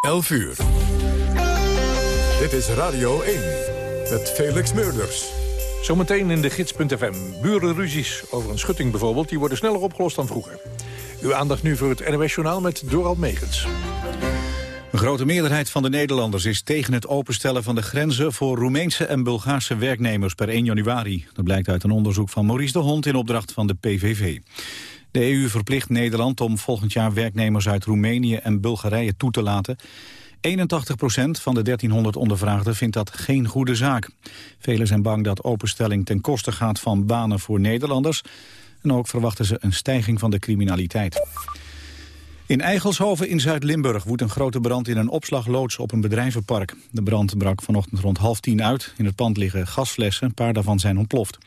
11 uur. Dit is Radio 1 met Felix Meurders. Zometeen in de gids.fm. Burenruzies over een schutting bijvoorbeeld... die worden sneller opgelost dan vroeger. Uw aandacht nu voor het NOS-journaal met Doral Megens. Een grote meerderheid van de Nederlanders is tegen het openstellen van de grenzen voor Roemeense en Bulgaarse werknemers per 1 januari. Dat blijkt uit een onderzoek van Maurice de Hond in opdracht van de PVV. De EU verplicht Nederland om volgend jaar werknemers uit Roemenië en Bulgarije toe te laten. 81 procent van de 1300 ondervraagden vindt dat geen goede zaak. Velen zijn bang dat openstelling ten koste gaat van banen voor Nederlanders. En ook verwachten ze een stijging van de criminaliteit. In Eigelshoven in Zuid-Limburg woedt een grote brand in een opslagloods op een bedrijvenpark. De brand brak vanochtend rond half tien uit. In het pand liggen gasflessen, een paar daarvan zijn ontploft.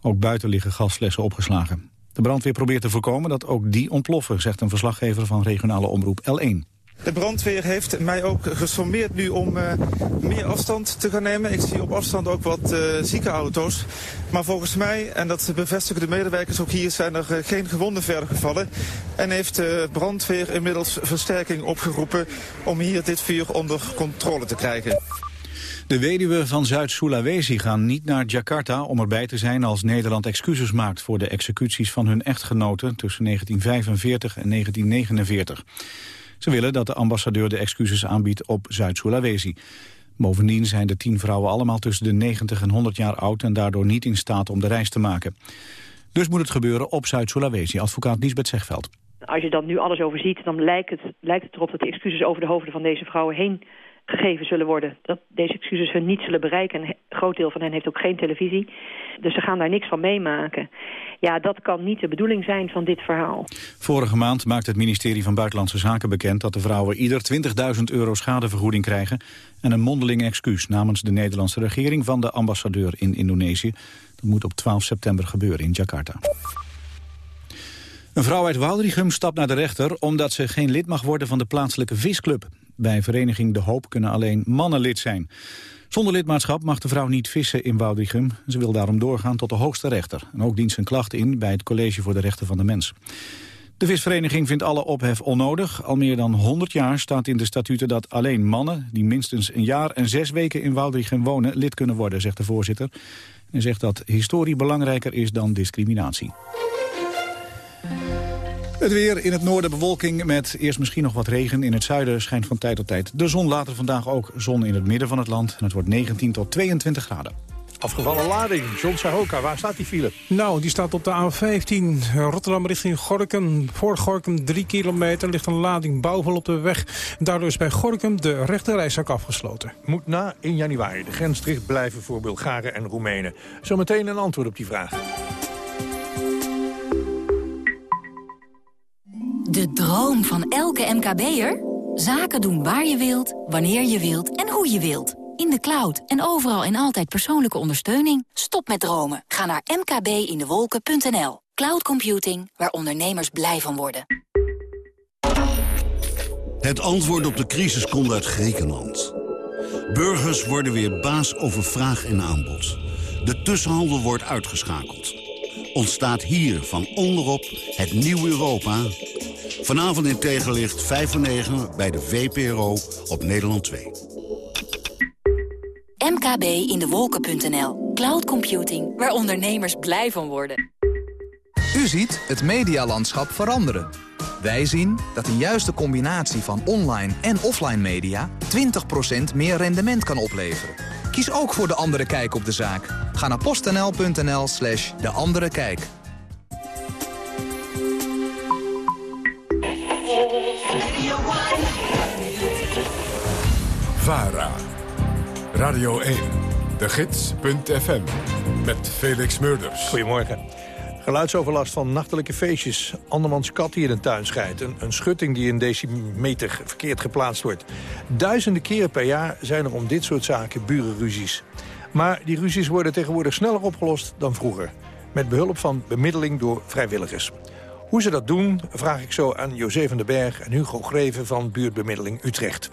Ook buiten liggen gasflessen opgeslagen. De brandweer probeert te voorkomen dat ook die ontploffen, zegt een verslaggever van regionale omroep L1. De brandweer heeft mij ook gesommeerd nu om uh, meer afstand te gaan nemen. Ik zie op afstand ook wat uh, zieke auto's. Maar volgens mij, en dat bevestigen de medewerkers ook hier, zijn er uh, geen gewonden verder gevallen. En heeft de brandweer inmiddels versterking opgeroepen om hier dit vuur onder controle te krijgen. De weduwen van Zuid-Sulawesi gaan niet naar Jakarta om erbij te zijn als Nederland excuses maakt voor de executies van hun echtgenoten tussen 1945 en 1949. Ze willen dat de ambassadeur de excuses aanbiedt op Zuid-Sulawesi. Bovendien zijn de tien vrouwen allemaal tussen de 90 en 100 jaar oud... en daardoor niet in staat om de reis te maken. Dus moet het gebeuren op Zuid-Sulawesi, advocaat Lisbeth Zegveld. Als je dan nu alles overziet, dan lijkt het, lijkt het erop dat de excuses over de hoofden van deze vrouwen heen gegeven zullen worden. Dat deze excuses hun niet zullen bereiken. Een groot deel van hen heeft ook geen televisie. Dus ze gaan daar niks van meemaken. Ja, dat kan niet de bedoeling zijn van dit verhaal. Vorige maand maakte het ministerie van Buitenlandse Zaken bekend... dat de vrouwen ieder 20.000 euro schadevergoeding krijgen... en een mondeling excuus namens de Nederlandse regering... van de ambassadeur in Indonesië. Dat moet op 12 september gebeuren in Jakarta. Een vrouw uit Woudrichem stapt naar de rechter... omdat ze geen lid mag worden van de plaatselijke visclub. Bij vereniging De Hoop kunnen alleen mannen lid zijn. Zonder lidmaatschap mag de vrouw niet vissen in Woudrichem. Ze wil daarom doorgaan tot de hoogste rechter. En ook dient een klacht in bij het College voor de Rechten van de Mens. De visvereniging vindt alle ophef onnodig. Al meer dan 100 jaar staat in de statuten dat alleen mannen... die minstens een jaar en zes weken in Woudrichem wonen... lid kunnen worden, zegt de voorzitter. En zegt dat historie belangrijker is dan discriminatie. Het weer in het noorden bewolking met eerst misschien nog wat regen. In het zuiden schijnt van tijd tot tijd de zon. Later vandaag ook zon in het midden van het land. En het wordt 19 tot 22 graden. Afgevallen lading, John Sahoka, waar staat die file? Nou, die staat op de A15 Rotterdam richting Gorkum. Voor Gorkum 3 kilometer ligt een lading bouwval op de weg. Daardoor is bij Gorkum de rechterrijstak afgesloten. Moet na 1 januari de grens dicht blijven voor Bulgaren en Roemenen. Zometeen een antwoord op die vraag. De droom van elke MKB'er? Zaken doen waar je wilt, wanneer je wilt en hoe je wilt. In de cloud en overal en altijd persoonlijke ondersteuning. Stop met dromen. Ga naar mkbindewolken.nl. Cloud computing, waar ondernemers blij van worden. Het antwoord op de crisis komt uit Griekenland. Burgers worden weer baas over vraag en aanbod. De tussenhandel wordt uitgeschakeld. Ontstaat hier van onderop het nieuwe Europa Vanavond in tegenlicht 5 voor 9 bij de VPRO op Nederland 2. MKB in de wolken.nl. Cloud computing, waar ondernemers blij van worden. U ziet het medialandschap veranderen. Wij zien dat een juiste combinatie van online en offline media... 20% meer rendement kan opleveren. Kies ook voor De Andere Kijk op de zaak. Ga naar postnl.nl slash De Andere Kijk. VARA. Radio 1. De Gids.fm. Met Felix Murders. Goedemorgen. Geluidsoverlast van nachtelijke feestjes. Andermans kat die in een tuin scheidt. Een, een schutting die een decimeter verkeerd geplaatst wordt. Duizenden keren per jaar zijn er om dit soort zaken burenruzies. Maar die ruzies worden tegenwoordig sneller opgelost dan vroeger. Met behulp van bemiddeling door vrijwilligers. Hoe ze dat doen, vraag ik zo aan José van den Berg en Hugo Greven van buurtbemiddeling Utrecht.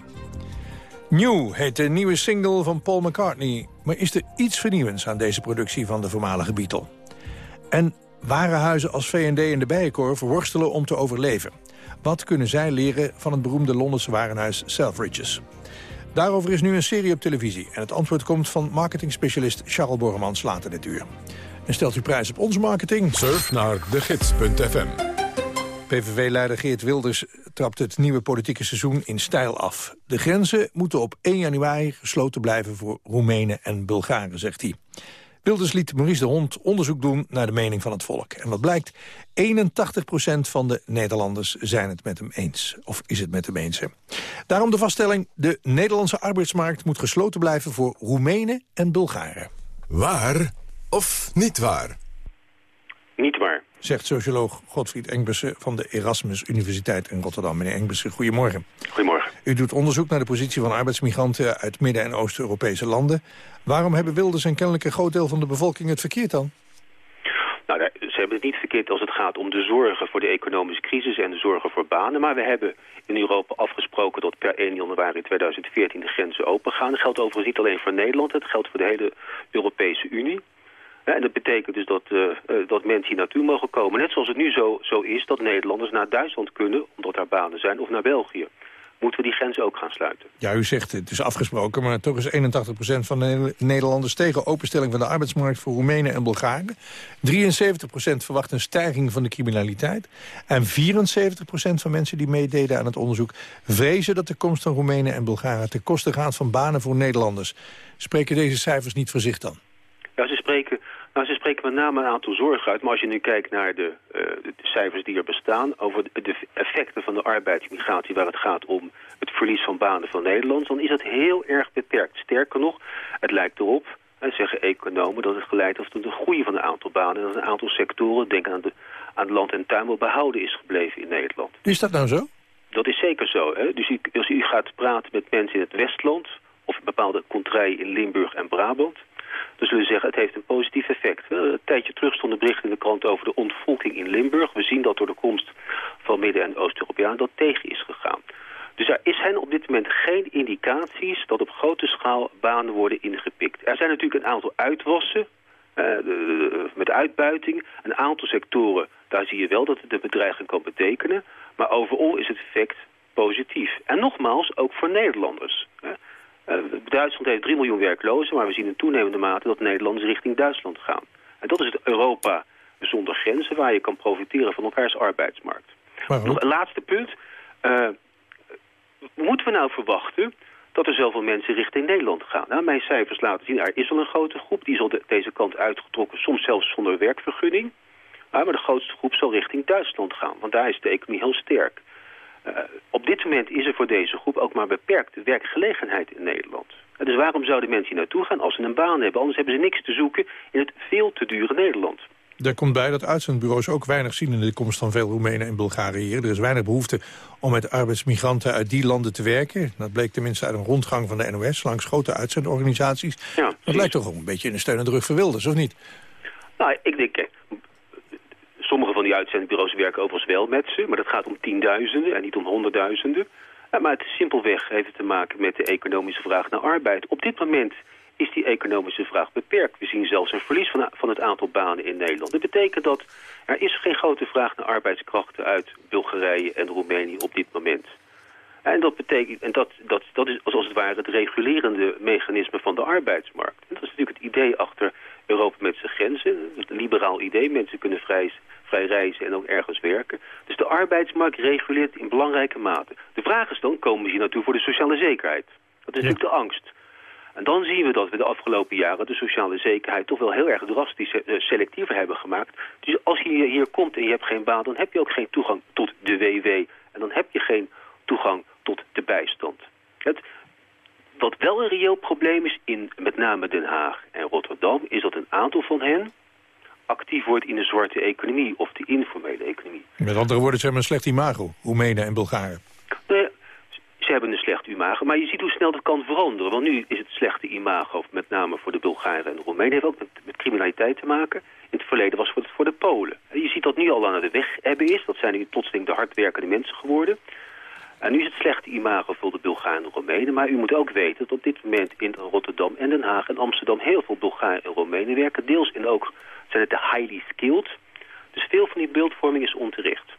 New heet de nieuwe single van Paul McCartney. Maar is er iets vernieuwends aan deze productie van de voormalige Beatle? En warenhuizen als V&D en de Bijenkorf worstelen om te overleven. Wat kunnen zij leren van het beroemde Londense warenhuis Selfridges? Daarover is nu een serie op televisie. En het antwoord komt van marketingspecialist Charles Borremans later dit uur. En stelt u prijs op onze marketing? Surf naar degids.fm. PVV-leider Geert Wilders trapt het nieuwe politieke seizoen in stijl af. De grenzen moeten op 1 januari gesloten blijven voor Roemenen en Bulgaren, zegt hij. Wilders liet Maurice de Hond onderzoek doen naar de mening van het volk. En wat blijkt, 81% van de Nederlanders zijn het met hem eens. Of is het met hem eens. Hè? Daarom de vaststelling, de Nederlandse arbeidsmarkt moet gesloten blijven voor Roemenen en Bulgaren. Waar of niet waar? Niet waar. Zegt socioloog Godfried Engbussen van de Erasmus Universiteit in Rotterdam. Meneer Engbussen, goedemorgen. Goedemorgen. U doet onderzoek naar de positie van arbeidsmigranten uit Midden- en Oost-Europese landen. Waarom hebben Wilders en kennelijk een groot deel van de bevolking het verkeerd dan? Nou, ze hebben het niet verkeerd als het gaat om de zorgen voor de economische crisis en de zorgen voor banen. Maar we hebben in Europa afgesproken dat per 1 januari 2014 de grenzen open gaan. Dat geldt overigens niet alleen voor Nederland, het geldt voor de hele Europese Unie. en dat betekent dus dat, uh, dat mensen hier naartoe mogen komen. Net zoals het nu zo, zo is dat Nederlanders naar Duitsland kunnen, omdat daar banen zijn, of naar België moeten we die grenzen ook gaan sluiten. Ja, u zegt het is afgesproken, maar toch is 81% van de Nederlanders tegen openstelling van de arbeidsmarkt voor Roemenen en Bulgaren. 73% verwacht een stijging van de criminaliteit. En 74% van mensen die meededen aan het onderzoek vrezen dat de komst van Roemenen en Bulgaren ten koste gaat van banen voor Nederlanders. Spreken deze cijfers niet voor zich dan? Ja, ze spreken nou, ze spreken met name een aantal zorgen uit. Maar als je nu kijkt naar de, uh, de, cijfers die er bestaan... over de effecten van de arbeidsmigratie waar het gaat om het verlies van banen van Nederland... dan is dat heel erg beperkt. Sterker nog, het lijkt erop, en zeggen economen... dat het geleid heeft tot een groei van een aantal banen... en dat een aantal sectoren, denk aan, de, aan land en tuin... wel behouden is gebleven in Nederland. Is dat nou zo? Dat is zeker zo. Hè? Dus u, als u gaat praten met mensen in het Westland... of bepaalde contraien in Limburg en Brabant dan zullen we zeggen het heeft een positief effect. Een tijdje terug stonden berichten in de krant over de ontvolking in Limburg. We zien dat door de komst van Midden- en Oost-Europeanen dat tegen is gegaan. Dus er zijn op dit moment geen indicaties dat op grote schaal banen worden ingepikt. Er zijn natuurlijk een aantal uitwassen uh, met uitbuiting. Een aantal sectoren, daar zie je wel dat het de bedreiging kan betekenen. Maar overal is het effect positief. En nogmaals, ook voor Nederlanders. Uh, Duitsland heeft 3 miljoen werklozen, maar we zien in toenemende mate dat Nederlanders richting Duitsland gaan. En dat is het Europa zonder grenzen waar je kan profiteren van elkaars arbeidsmarkt. Nog een laatste punt. Uh, moeten we nou verwachten dat er zoveel mensen richting Nederland gaan? Nou, mijn cijfers laten zien, er is al een grote groep, die is al de, deze kant uitgetrokken, soms zelfs zonder werkvergunning. maar de grootste groep zal richting Duitsland gaan, want daar is de economie heel sterk. Uh, op dit moment is er voor deze groep ook maar beperkte werkgelegenheid in Nederland. Uh, dus waarom zouden mensen hier naartoe gaan als ze een baan hebben? Anders hebben ze niks te zoeken in het veel te dure Nederland. Er komt bij dat uitzendbureaus ook weinig zien in de komst van veel Roemenen en Bulgaren hier. Er is weinig behoefte om met arbeidsmigranten uit die landen te werken. Dat bleek tenminste uit een rondgang van de NOS langs grote uitzendorganisaties. Ja, dat lijkt toch een beetje in de steun en de rug voor Wilders, of niet? Nou, ik denk, Sommige van die uitzendbureaus werken overigens wel met ze, maar dat gaat om tienduizenden en niet om honderdduizenden. Maar het simpelweg heeft te maken met de economische vraag naar arbeid. Op dit moment is die economische vraag beperkt. We zien zelfs een verlies van, van het aantal banen in Nederland. Dat betekent dat er is geen grote vraag naar arbeidskrachten uit Bulgarije en Roemenië op dit moment. En dat betekent, en dat, dat, dat is als het ware het regulerende mechanisme van de arbeidsmarkt. Dat is natuurlijk het idee achter Europa met zijn grenzen. Het liberaal idee, mensen kunnen vrij vrij reizen en ook ergens werken. Dus de arbeidsmarkt reguleert in belangrijke mate. De vraag is dan, komen we hier naartoe voor de sociale zekerheid? Dat is natuurlijk de angst. En dan zien we dat we de afgelopen jaren de sociale zekerheid toch wel heel erg drastisch uh, selectiever hebben gemaakt. Dus als je hier komt en je hebt geen baan, dan heb je ook geen toegang tot de WW. En dan heb je geen toegang tot de bijstand. Het, wat wel een reëel probleem is in met name Den Haag en Rotterdam... is dat een aantal van hen actief wordt in de zwarte economie of de informele economie. Met andere woorden, ze hebben een slecht imago, Roemenen en Bulgaren. Nee, ze hebben een slecht imago, maar je ziet hoe snel dat kan veranderen. Want nu is het slechte imago, met name voor de Bulgaren en de Roemenen, heeft ook met, met criminaliteit te maken. In het verleden was het voor de Polen. Je ziet dat nu al aan de weg hebben is. Dat zijn nu plotseling de hardwerkende mensen geworden. En nu is het slechte imago voor de Bulgaren en Roemenen. Maar u moet ook weten dat op dit moment in Rotterdam en Den Haag en Amsterdam heel veel Bulgaren en Roemenen werken. Deels in ook zijn het de highly skilled. Dus veel van die beeldvorming is onterecht.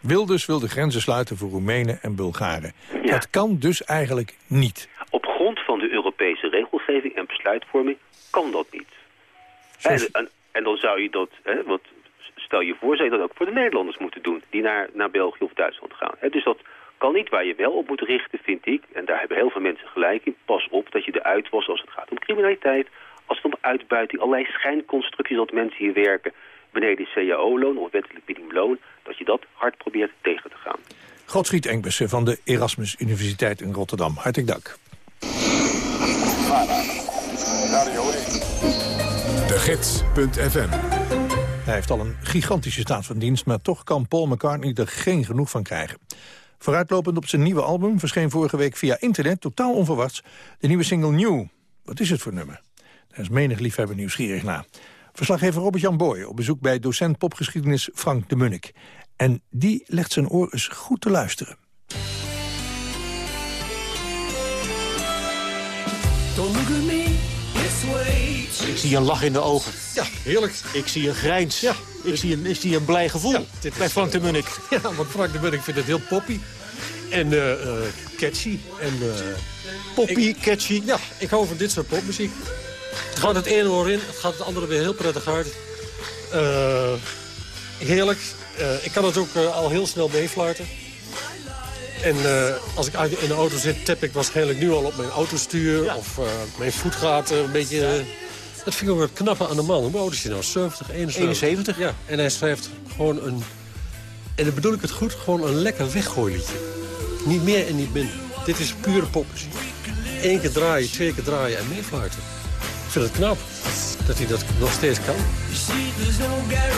Wilders wil de grenzen sluiten voor Roemenen en Bulgaren. Dat kan dus eigenlijk niet. Op grond van de Europese regelgeving en besluitvorming kan dat niet. En, en, en, dan zou je dat, hè, wat, stel je voor, zou je dat ook voor de Nederlanders moeten doen... die naar, naar België of Duitsland gaan. Hè, dus dat kan niet waar je wel op moet richten, vind ik. En daar hebben heel veel mensen gelijk in. Pas op dat je eruit was als het gaat om criminaliteit... als het om uitbuiting, allerlei schijnconstructies dat mensen hier werken... beneden cao-loon of wettelijk minimumloon... dat je dat hard probeert tegen te gaan. Godfried Engbessen van de Erasmus Universiteit in Rotterdam. Hartelijk dank. De Gids.fm Hij heeft al een gigantische staat van dienst... maar toch kan Paul McCartney er geen genoeg van krijgen. Vooruitlopend op zijn nieuwe album verscheen vorige week via internet... totaal onverwachts de nieuwe single New. Wat is het voor nummer? Daar is menig liefhebber nieuwsgierig na. Verslaggever Robert-Jan Boy op bezoek bij docent popgeschiedenis Frank de Munnik. En die legt zijn oor eens goed te luisteren. Ik zie een lach in de ogen. Ja, heerlijk. Ik zie een grijns. Ja. Ik, zie een, ik zie een blij gevoel ja, bij Frank de Munnik. Ja, want Frank de Munnik vindt het heel poppy. En uh, uh, catchy. En, uh, poppy, ik, catchy. Ja, ik hou van dit soort popmuziek. Het gaat het ene oor in, het gaat het andere weer heel prettig uit. heerlijk. ik kan het ook al heel snel meefluiten. En als ik in de auto zit, tap ik waarschijnlijk nu al op mijn autostuur. Ja. Of mijn voet gaat een beetje dat vind ik ook het knappe aan de man. Hoe oud is hij nou? 70, 71? 71? Ja, en hij schrijft gewoon een... En dan bedoel ik het goed, gewoon een lekker weggooiliedje. Niet meer en niet minder. Dit is pure popmuziek. Eén keer draaien, twee keer draaien en meefluiten. Vind het knap dat hij dat nog steeds kan.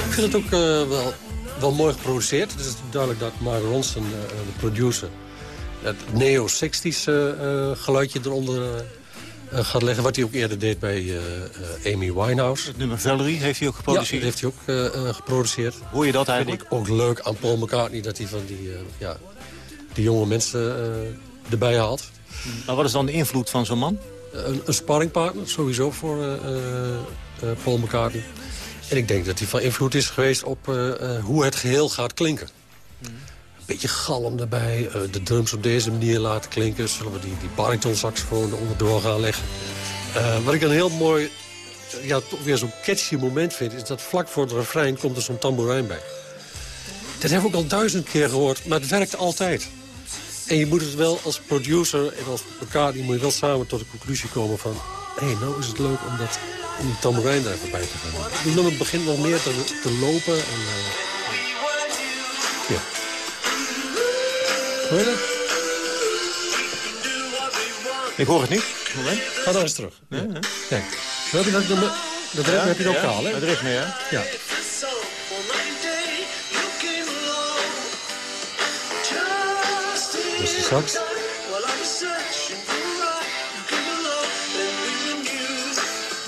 Ik vind het ook uh, wel, wel mooi geproduceerd. Het is duidelijk dat Mark Ronson, uh, de producer... het neo-60s uh, geluidje eronder gaat leggen. Wat hij ook eerder deed bij Amy Winehouse. Het nummer Valerie heeft hij ook geproduceerd? Ja, dat heeft hij ook geproduceerd. Hoor je dat eigenlijk? Vind ik ook leuk aan Paul McCartney dat hij van die, ja, die jonge mensen erbij haalt. Maar wat is dan de invloed van zo'n man? Een, een sparringpartner sowieso voor Paul McCartney. En ik denk dat hij van invloed is geweest op hoe het geheel gaat klinken. Mm beetje galm erbij. De drums op deze manier laten klinken. Zullen we die, die bariton saxofoon onderdoor gaan leggen. Wat ik een heel mooi, ja, toch weer zo'n catchy moment vind... is dat vlak voor het refrein komt er zo'n tamboerijn bij. Dat heb ik ook al duizend keer gehoord, maar het werkt altijd. En je moet het wel als producer en als elkaar... die moet je wel samen tot de conclusie komen van... hé, hey, nou is het leuk om, dat, om die tamboerijn daar voorbij te gaan. Het nummer begint nog meer te, te lopen. En, uh, ja. Hoor je dat? Ik hoor het niet. Moment. Ga dan eens terug. Ja. Ja. Kijk, je dat, dat, dat ritme heb je ook al, hè? Het ritme, ja. Ja.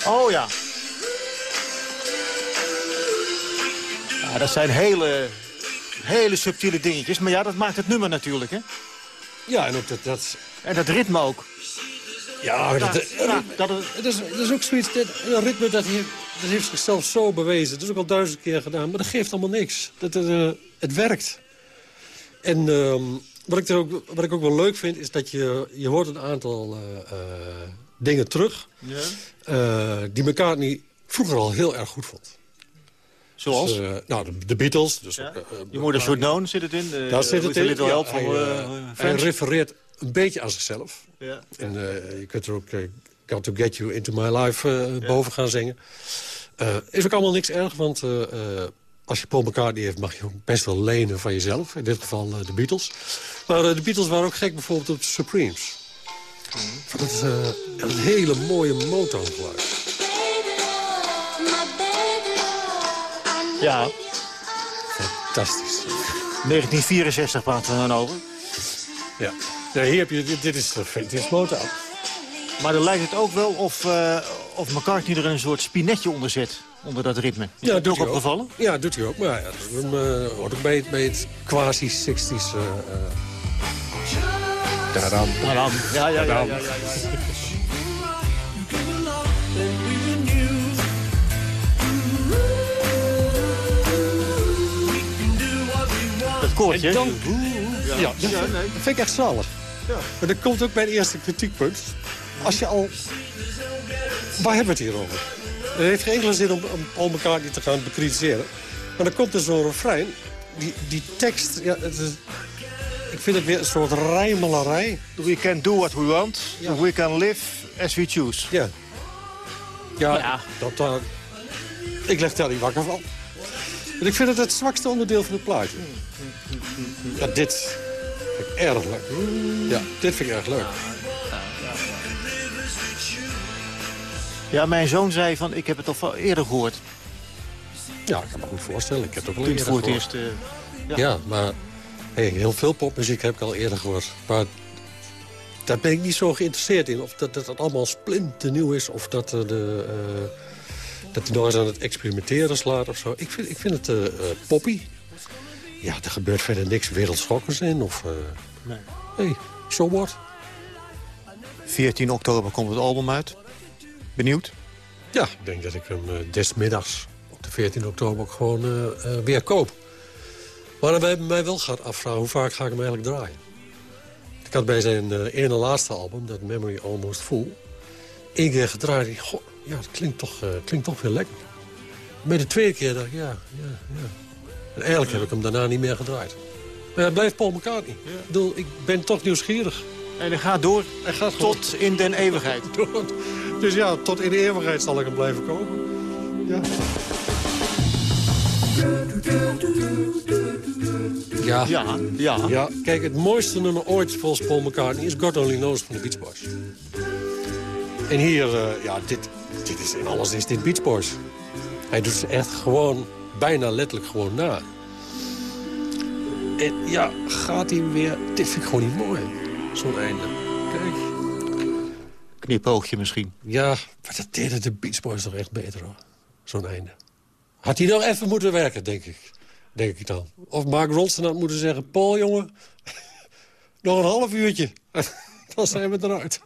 Oh ja. ja. Dat zijn hele hele subtiele dingetjes. Maar ja, dat maakt het nummer natuurlijk, hè? Ja, en ook dat... dat... En dat ritme ook. Ja, dat, ja, dat, dat, is, dat is ook zoiets... Dat, een ritme dat heeft, dat heeft zichzelf zo bewezen. Dat is ook al duizend keer gedaan. Maar dat geeft allemaal niks. Dat, uh, het werkt. En uh, wat, ik er ook, wat ik ook wel leuk vind... is dat je, je hoort een aantal uh, dingen terug... Ja. die McCartney vroeger al heel erg goed vond. Zoals? Dus, uh, nou, de, de, Beatles. Dus ja. uh, Je moeder Should Known zit het in. Daar zit het in. Ja, hij, hij, refereert een beetje aan zichzelf. Ja. En je kunt er ook Got to Get You Into My Life boven gaan zingen. is ook allemaal niks erg, want als je Paul McCartney heeft... mag je best wel lenen van jezelf. In dit geval de Beatles. Maar de Beatles waren ook gek bijvoorbeeld op de Supremes. Mm. Van het, het hele mooie Motown geluid. Ja. Fantastisch. 1964 praten we dan over. Ja. ja hier heb je, dit, dit is de vintage motor. Maar dan lijkt het ook wel of, uh, of McCartney er een soort spinetje onder zet. Onder dat ritme. Is ja, dat ook opgevallen? Ja, doet hij ook. Maar ja, dat uh, hoort ook bij het, bij het quasi-60s... Uh, Tadam. Tadam. Ja, ja, ja. ja, ja, ja. koortje. Dan... Ja, dat, dat vind ik echt zalig. Maar dat komt ook bij het eerste kritiekpunt. Als je al... Waar hebben we het hier over? Het heeft geen enkele zin om, om Paul McCartney te gaan bekritiseren. Maar dan komt er zo'n refrein. Die, die tekst, ja, het is, ik vind het weer een soort rijmelarij. We can do what we want. We can live as we choose. Ja. Ja, Dat, uh, ik leg daar niet wakker van. Want ik vind het het zwakste onderdeel van het plaatje. Ja, dit vind ik erg leuk. Ja, dit vind ik erg leuk. Ja, mijn zoon zei van, ik heb het al eerder gehoord. Ja, ik kan me goed voorstellen. Ik heb het ook al eerder voor het gehoord. eerst... eh, Ja, maar hey, heel veel popmuziek heb ik al eerder gehoord. Maar daar ben ik niet zo geïnteresseerd in. Of dat dat het allemaal splinternieuw is. Of dat, er de, eh, dat hij nog eens aan het experimenteren slaat of zo. Ik vind, ik vind het eh, eh, poppy. Ja, er gebeurt verder niks wereldschokkers in. Of, eh Nee. hey, so what? 14 oktober komt het album uit. Benieuwd? Ja, ik denk dat ik hem eh, desmiddags op de 14 oktober ook gewoon eh, eh, weer koop. Maar dan hebben mij wel gaat afvragen, hoe vaak ga ik hem eigenlijk draaien? Ik had bij zijn eh, ene laatste album, dat Memory Almost Full... één keer gedraaid. Goh, ja, dat klinkt toch, eh, klinkt toch weer lekker. Bij de tweede keer dacht ik, ja, ja, ja. En eigenlijk heb ik hem daarna niet meer gedraaid. Maar het blijft Paul McCartney. Ik bedoel, ik ben toch nieuwsgierig. En hij gaat door Hij gaat tot in den eeuwigheid. door. Dus ja, tot in de eeuwigheid zal ik hem blijven kopen. Ja. Ja. Ja, ja. Ja, kijk, het mooiste nummer ooit volgens Paul McCartney is God Only Knows van de Beach Boys. En hier, eh, ja, dit, dit is in alles is dit Beach Boys. Hij doet ze echt gewoon, bijna letterlijk gewoon na. En ja, gaat hij weer... Dit vind ik gewoon niet mooi, zo'n einde. Knipoogje misschien. Ja, maar dat deden de Beach Boys toch echt beter, hoor. Zo'n einde. Had hij nog even moeten werken, denk ik. Denk ik dan. Of Mark Ronson had moeten zeggen... Paul, jongen, nog een half uurtje. dan zijn we eruit.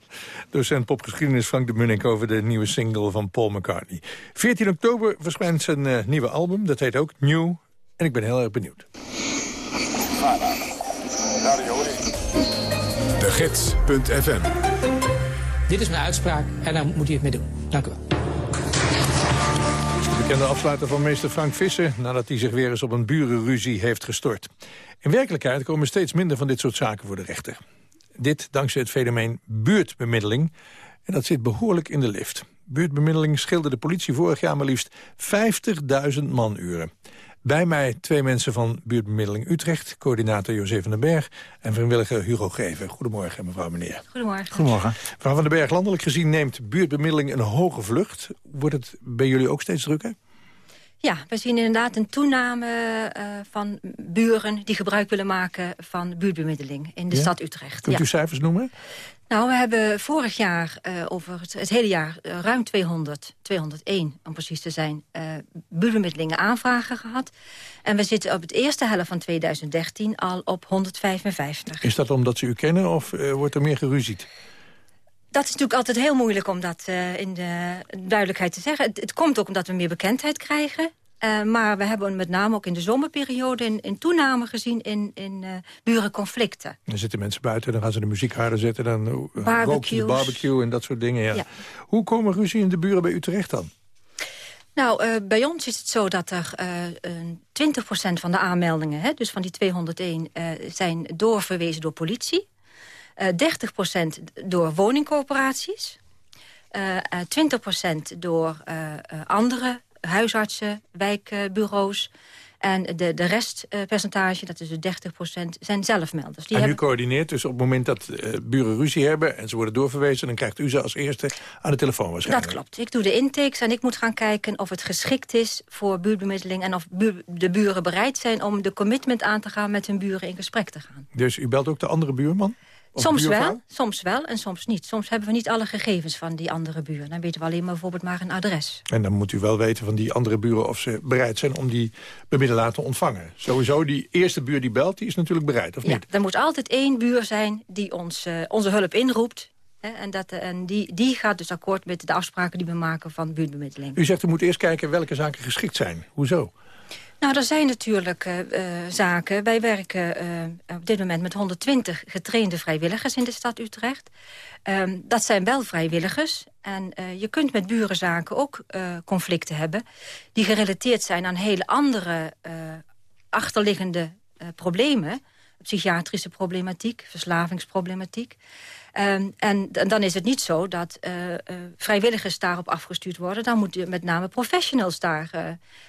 Docent popgeschiedenis Frank de Munnik over de nieuwe single van Paul McCartney. 14 oktober verschijnt zijn eh, nieuwe album, dat heet ook New. En ik ben heel erg benieuwd. De Gids.fm Dit is mijn uitspraak en daar moet u het mee doen. Dank u wel. De bekende afsluiter van meester Frank Visser... nadat hij zich weer eens op een burenruzie heeft gestort. In werkelijkheid komen steeds minder van dit soort zaken voor de rechter. Dit dankzij het fenomeen buurtbemiddeling. En dat zit behoorlijk in de lift. Buurtbemiddeling scheelde de politie vorig jaar maar liefst 50.000 manuren. Bij mij twee mensen van buurtbemiddeling Utrecht... coördinator José van den Berg en vrijwilliger Hugo Geven. Goedemorgen, mevrouw en meneer. Goedemorgen. Goedemorgen. Mevrouw van den Berg, landelijk gezien neemt buurtbemiddeling een hoge vlucht. Wordt het bij jullie ook steeds drukker? Ja, we zien inderdaad een toename eh, van buren die gebruik willen maken van buurtbemiddeling in de Ja? stad Utrecht. Kunt Ja. u cijfers noemen? Nou, we hebben vorig jaar eh, over het, het hele jaar eh, ruim 200, 201 om precies te zijn, buurtbemiddelingen aanvragen gehad. En we zitten op het eerste helft van 2013 al op 155. Is dat omdat ze u kennen of wordt er meer geruzied? Dat is natuurlijk altijd heel moeilijk om dat in de duidelijkheid te zeggen. Het, het komt ook omdat we meer bekendheid krijgen. Eh, maar we hebben met name ook in de zomerperiode een, een toename gezien in, in eh, burenconflicten. Dan zitten mensen buiten, dan gaan ze de muziek harder zetten... dan uh, roken ze de barbecue en dat soort dingen. Ja. Ja. Hoe komen ruzie in de buren bij u terecht dan? Nou, eh, bij ons is het zo dat er eh een 20% van de aanmeldingen... Hè, dus van die 201, eh, zijn doorverwezen door politie. Eh 30% door woningcorporaties. Eh eh, 20% door eh, eh, andere huisartsen, wijkbureaus... En de, de restpercentage, dat is de 30%, zijn zelfmelders. Die en u hebben, coördineert dus op het moment dat eh, buren ruzie hebben... en ze worden doorverwezen, dan krijgt u ze als eerste aan de telefoon waarschijnlijk. dat klopt. Ik doe de intakes en ik moet gaan kijken of het geschikt is voor buurtbemiddeling... en of bu- de buren bereid zijn om de commitment aan te gaan met hun buren in gesprek te gaan. Dus u belt ook de andere buurman? Soms wel, soms wel en soms niet. Soms hebben we niet alle gegevens van die andere buren. Dan weten we alleen maar bijvoorbeeld maar een adres. En dan moet u wel weten van die andere buren of ze bereid zijn om die bemiddelaar te ontvangen. Sowieso, die eerste buur die belt, die is natuurlijk bereid, of Ja, niet? er moet altijd één buur zijn die ons, eh, onze hulp inroept. Hè, en dat, eh, en die, die gaat dus akkoord met de afspraken die we maken van buurtbemiddeling. U zegt u moet eerst kijken welke zaken geschikt zijn. Hoezo? Nou, er zijn natuurlijk uh, zaken. Wij werken uh, op dit moment met 120 getrainde vrijwilligers in de stad Utrecht. Uh, dat zijn wel vrijwilligers. En je kunt met burenzaken ook conflicten hebben... die gerelateerd zijn aan hele andere achterliggende problemen. Psychiatrische problematiek, verslavingsproblematiek. Ehm, en dan is het niet zo dat uh, uh, vrijwilligers daarop afgestuurd worden. Dan moeten met name professionals daar uh,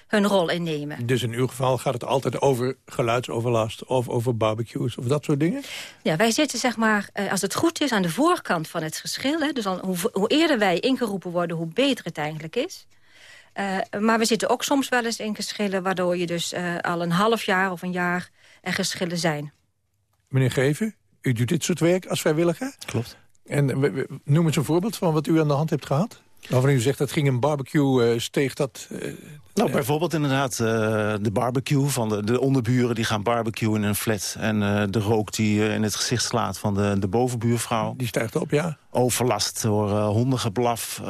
hun rol in nemen. Dus in uw geval gaat het altijd over geluidsoverlast... of over barbecues of dat soort dingen? Ja, wij zitten zeg maar, als het goed is, aan de voorkant van het geschil. Hè. Dus hoe, hoe, eerder wij ingeroepen worden, hoe beter het eigenlijk is. maar we zitten ook soms wel eens in geschillen... waardoor je dus al een half jaar of een jaar er geschillen zijn. Meneer Geven, u doet dit soort werk als vrijwilliger? Klopt. En noem eens een voorbeeld van wat u aan de hand hebt gehad. Waarvan u zegt dat ging een barbecue, uh, steeg dat... Uh, nou, bijvoorbeeld inderdaad uh, de barbecue van de, de onderburen... die gaan barbecuen in een flat. En de rook die in het gezicht slaat van de, de bovenbuurvrouw. Die stijgt op, ja. Overlast door hondengeblaf.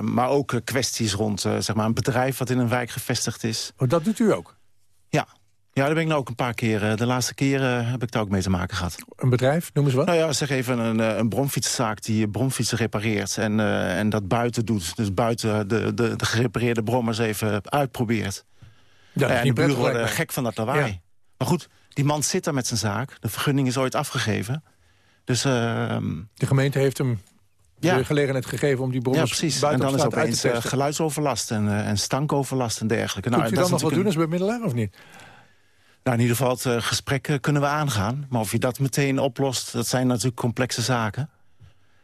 maar ook kwesties rond zeg maar een bedrijf wat in een wijk gevestigd is. Oh, dat doet u ook? Ja, daar ben ik nou ook een paar keer. Eh, de laatste keren heb ik daar ook mee te maken gehad. Een bedrijf, noem eens wat? Nou ja, zeg even een, eh, een bromfietszaak die bromfietsen repareert. En, uh, en dat buiten doet. Dus buiten de, de, de gerepareerde brommers even uitprobeert. Ja, en de buren worden gek van dat lawaai. Maar goed, die man zit daar met zijn zaak. De vergunning is ooit afgegeven. Dus, ehm, de gemeente heeft hem ja. de gelegenheid gegeven om die brommers ja, precies. En dan is opeens geluidsoverlast en, en stankoverlast en dergelijke. Kunt nou, u dan nog wat doen als bemiddelaar of niet? Nou, in ieder geval, het uh, gesprek kunnen we aangaan. Maar of je dat meteen oplost, dat zijn natuurlijk complexe zaken.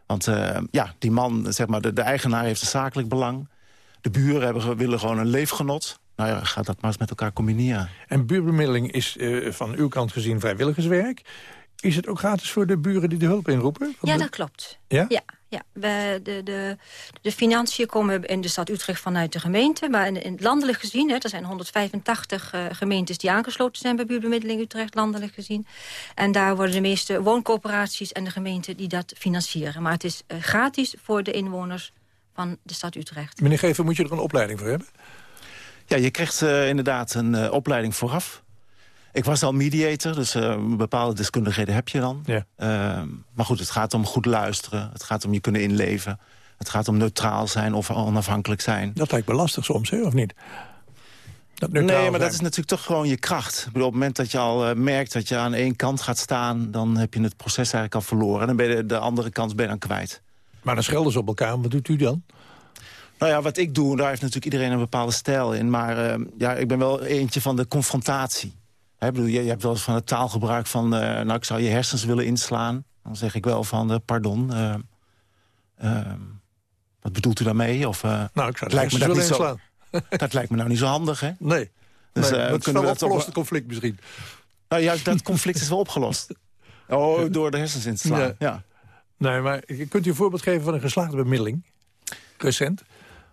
Want uh, ja, die man, zeg maar, de, de, eigenaar heeft een zakelijk belang. De buren hebben, willen gewoon een leefgenot. Nou ja, gaat dat maar eens met elkaar combineren. En buurbemiddeling is uh, van uw kant gezien vrijwilligerswerk. Is het ook gratis voor de buren die de hulp inroepen? Ja, dat klopt. Ja? Ja, ja. We, de, de, de financiën komen in de stad Utrecht vanuit de gemeente. Maar in, in landelijk gezien, hè, er zijn 185 uh, eh, gemeentes die aangesloten zijn bij buurbemiddeling Utrecht, landelijk gezien. En daar worden de meeste wooncoöperaties en de gemeenten die dat financieren. Maar het is uh, gratis voor de inwoners van de stad Utrecht. Meneer Gever, moet je er een opleiding voor hebben? Ja, je krijgt uh, inderdaad een opleiding vooraf. Ik was al mediator, dus uh, bepaalde deskundigheden heb je dan. Ja. Uh, maar goed, het gaat om goed luisteren. Het gaat om je kunnen inleven. Het gaat om neutraal zijn of onafhankelijk zijn. Dat lijkt me lastig soms, hè, of niet? Dat nee, maar zijn. dat is natuurlijk toch gewoon je kracht. Ik bedoel, op het moment dat je al uh, merkt dat je aan één kant gaat staan... dan heb je het proces eigenlijk al verloren. En dan ben je de, andere kant ben dan kwijt. Maar dan schelden ze op elkaar. Wat doet u dan? Nou ja, wat ik doe, daar heeft natuurlijk iedereen een bepaalde stijl in. Maar uh, ja, ik ben wel eentje van de confrontatie bedoel, je, je, hebt wel eens van het taalgebruik van... Uh, nou, ik zou je hersens willen inslaan. Dan zeg ik wel van, uh, pardon... Uh, wat bedoelt u daarmee? Of, nou, ik zou lijkt me dat niet. Zo, dat lijkt me nou niet zo handig, hè? Nee. Dus, nee het is wel opgelost, op... conflict misschien. Nou, juist dat conflict is wel opgelost. Oh, door de hersens in te slaan, ja. ja. Nee, maar kunt u een voorbeeld geven van een geslaagde bemiddeling? Recent?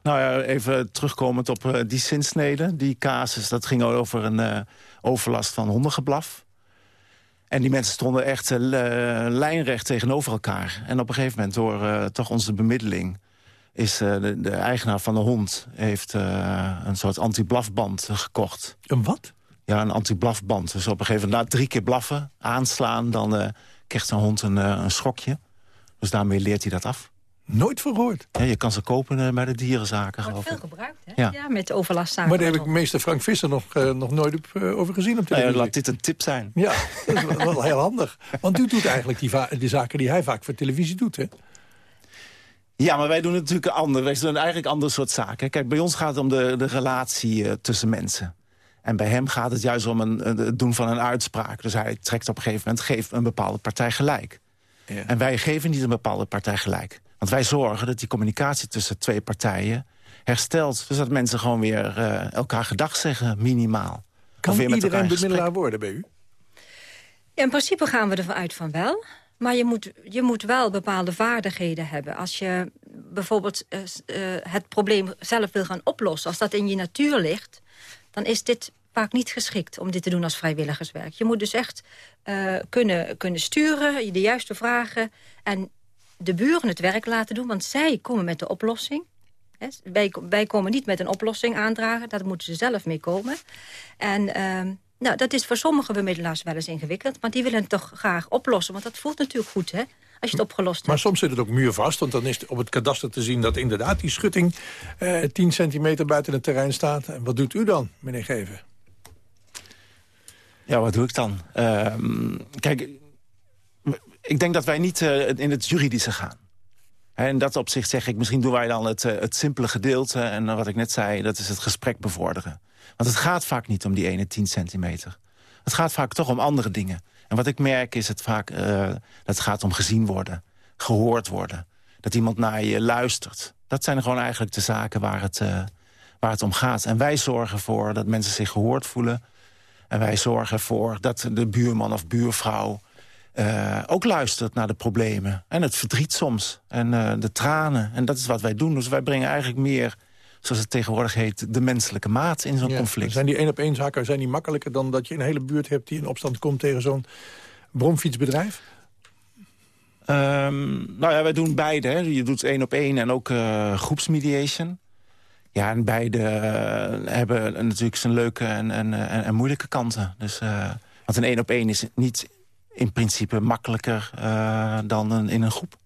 Nou ja, even terugkomend op uh, die zinsnede. Die casus, dat ging over een uh, overlast van hondengeblaf. En die mensen stonden echt uh, lijnrecht tegenover elkaar. En op een gegeven moment, door toch onze bemiddeling... is de, de, eigenaar van de hond heeft een soort anti-blafband gekocht. Een wat? Ja, een anti-blafband. Dus op een gegeven moment, na drie keer blaffen, aanslaan... dan krijgt zo'n hond een, een schokje. Dus daarmee leert hij dat af. Nooit verhoord. Ja, je kan ze kopen uh, bij de dierenzaken. Wordt veel gebruikt, hè? Ja. met overlastzaken. Maar daar heb ik meester Frank Visser nog, uh, nog nooit op, uh, over gezien op televisie. Nou laat dit een tip zijn. Ja, dat is wel heel handig. Want u doet eigenlijk die, die zaken die hij vaak voor televisie doet, hè? Ja, maar wij doen het natuurlijk anders. Wij doen eigenlijk een ander soort zaken. Kijk, bij ons gaat het om de, de relatie tussen mensen. En bij hem gaat het juist om een, het doen van een uitspraak. Dus hij trekt op een gegeven moment, geeft een bepaalde partij gelijk. Ja. En wij geven niet een bepaalde partij gelijk. Want wij zorgen dat die communicatie tussen twee partijen herstelt. Dus dat mensen gewoon weer uh, elkaar gedag zeggen, minimaal. Kan weer iedereen bemiddelaar worden bij u? Ja, in principe gaan we ervan uit van wel. Maar je moet, je moet wel bepaalde vaardigheden hebben. Als je bijvoorbeeld uh, uh, het probleem zelf wil gaan oplossen... als dat in je natuur ligt, dan is dit vaak niet geschikt om dit te doen als vrijwilligerswerk. Je moet dus echt uh, kunnen, kunnen sturen, de juiste vragen... en de buren het werk laten doen, want zij komen met de oplossing. Hè. Wij, wij komen niet met een oplossing aandragen. Daar moeten ze zelf mee komen. En ehm, nou, dat is voor sommige bemiddelaars wel eens ingewikkeld. Want die willen het toch graag oplossen. Want dat voelt natuurlijk goed, hè? Als je het opgelost Maar soms zit het ook muurvast, want dan is het op het kadaster te zien... dat inderdaad die schutting eh, 10 centimeter buiten het terrein staat. En wat doet u dan, meneer Geven? Ja, wat doe ik dan? Ehm, kijk, ik denk dat wij niet eh, in het juridische gaan. In dat opzicht zeg ik, misschien doen wij dan het, eh, het simpele gedeelte... en wat ik net zei, dat is het gesprek bevorderen. Want het gaat vaak niet om die ene 10 centimeter. Het gaat vaak toch om andere dingen. En wat ik merk is het vaak dat het gaat om gezien worden, gehoord worden. Dat iemand naar je luistert. Dat zijn gewoon eigenlijk de zaken waar het, waar het om gaat. En wij zorgen ervoor dat mensen zich gehoord voelen. En wij zorgen ervoor dat de buurman of buurvrouw... Uh, ook luistert naar de problemen. En het verdriet soms. En de tranen. En dat is wat wij doen. Dus wij brengen eigenlijk meer zoals het tegenwoordig heet, de menselijke maat in zo'n ja, conflict. Zijn die één op één zaken zijn die makkelijker dan dat je een hele buurt hebt die in opstand komt tegen zo'n bromfietsbedrijf? Um, nou ja, wij doen beide. Hè. Je doet één op één en ook uh, groepsmediation. Ja, en beide uh, hebben natuurlijk zijn leuke en, en, en, en moeilijke kanten. Dus, uh, want een één op één is niet in principe makkelijker dan een, in een groep.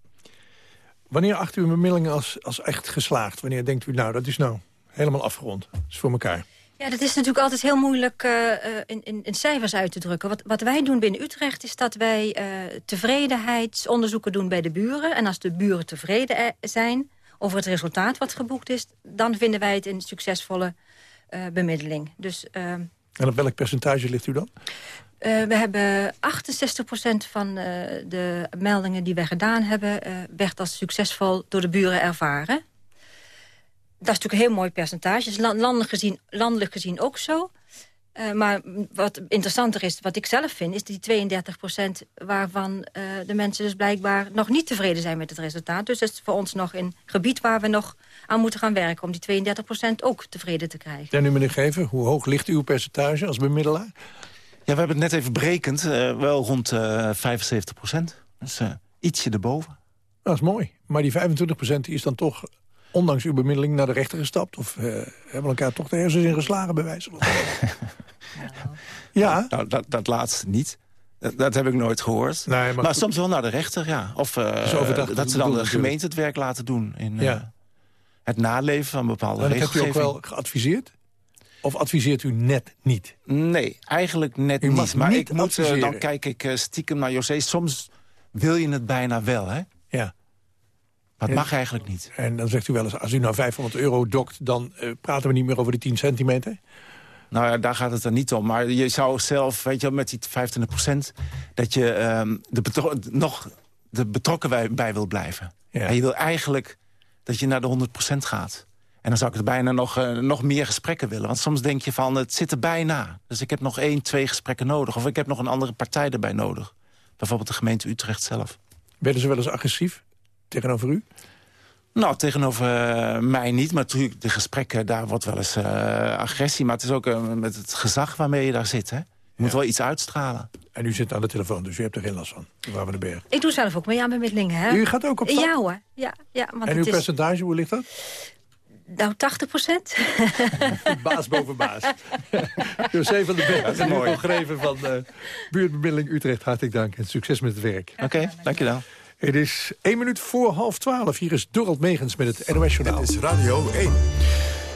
Wanneer acht u een bemiddeling als, als echt geslaagd? Wanneer denkt u, nou, dat is nou helemaal afgerond? Dat is voor elkaar. Ja, dat is natuurlijk altijd heel moeilijk uh, in, in, in, cijfers uit te drukken. Wat, wat wij doen binnen Utrecht is dat wij uh, tevredenheidsonderzoeken doen bij de buren. En als de buren tevreden zijn over het resultaat wat geboekt is... dan vinden wij het een succesvolle uh, bemiddeling. Dus, en op welk percentage ligt u dan? Uh, we hebben 68% van uh, de meldingen die wij gedaan hebben... Uh, werd als succesvol door de buren ervaren. Dat is natuurlijk een heel mooi percentage. is landelijk gezien, landelijk gezien ook zo. maar wat interessanter is, wat ik zelf vind... is die 32% waarvan de mensen dus blijkbaar nog niet tevreden zijn met het resultaat. Dus dat is voor ons nog een gebied waar we nog aan moeten gaan werken... om die 32% ook tevreden te krijgen. En nu meneer Geven, hoe hoog ligt uw percentage als bemiddelaar? Ja, we hebben het net even berekend. Uh, wel rond uh, 75 procent. Dus ietsje erboven. Dat is mooi. Maar die 25 procent is dan toch, ondanks uw bemiddeling, naar de rechter gestapt? Of uh, hebben elkaar toch de hersens in geslagen, bij wijze van? ja. Nou, dat, dat laatste niet. Dat, dat, heb ik nooit gehoord. Nee, maar, maar soms wel naar de rechter, ja. Of dat ze dan de gemeente het werk laten doen. In ja. het naleven van bepaalde en regelgeving. heb je ook wel geadviseerd? Of adviseert u net niet? Nee, eigenlijk net u niet. Maar niet ik moet, uh, dan kijk ik uh, stiekem naar José. Soms wil je het bijna wel, hè? Ja. Maar het mag eigenlijk niet. En dan zegt u wel eens, als u nou 500 euro dokt... dan uh, praten we niet meer over die 10 centimeter? Nou ja, daar gaat het er niet om. Maar je zou zelf, weet je met die 25 procent... dat je um, de nog de betrokken bij, bij wil blijven. Ja. En je wil eigenlijk dat je naar de 100 procent gaat. En dan zou ik er bijna nog, uh, nog meer gesprekken willen. Want soms denk je van, het zit er bijna. Dus ik heb nog één, twee gesprekken nodig. Of ik heb nog een andere partij erbij nodig. Bijvoorbeeld de gemeente Utrecht zelf. Werden ze wel eens agressief tegenover u? Nou, tegenover uh, mij niet. Maar natuurlijk, de gesprekken, daar wordt wel eens uh, agressie. Maar het is ook uh, met het gezag waarmee je daar zit. Hè? Je ja. moet wel iets uitstralen. En u zit aan de telefoon, dus u hebt er geen last van. Waar we de berg. Ik doe zelf ook mee aan bemiddelingen. Hè? U gaat ook op stap? Ja hoor. Ja, ja, want en uw percentage, hoe ligt dat? Nou, 80 procent. baas boven baas. José van den Berg, mooi. Greven van uh, buurtbemiddeling Utrecht. Hartelijk dank en succes met het werk. Oké, okay, dankjewel. Het is één minuut voor half twaalf. Hier is Dorald Megens met het NOS Journaal. Dit is Radio 1.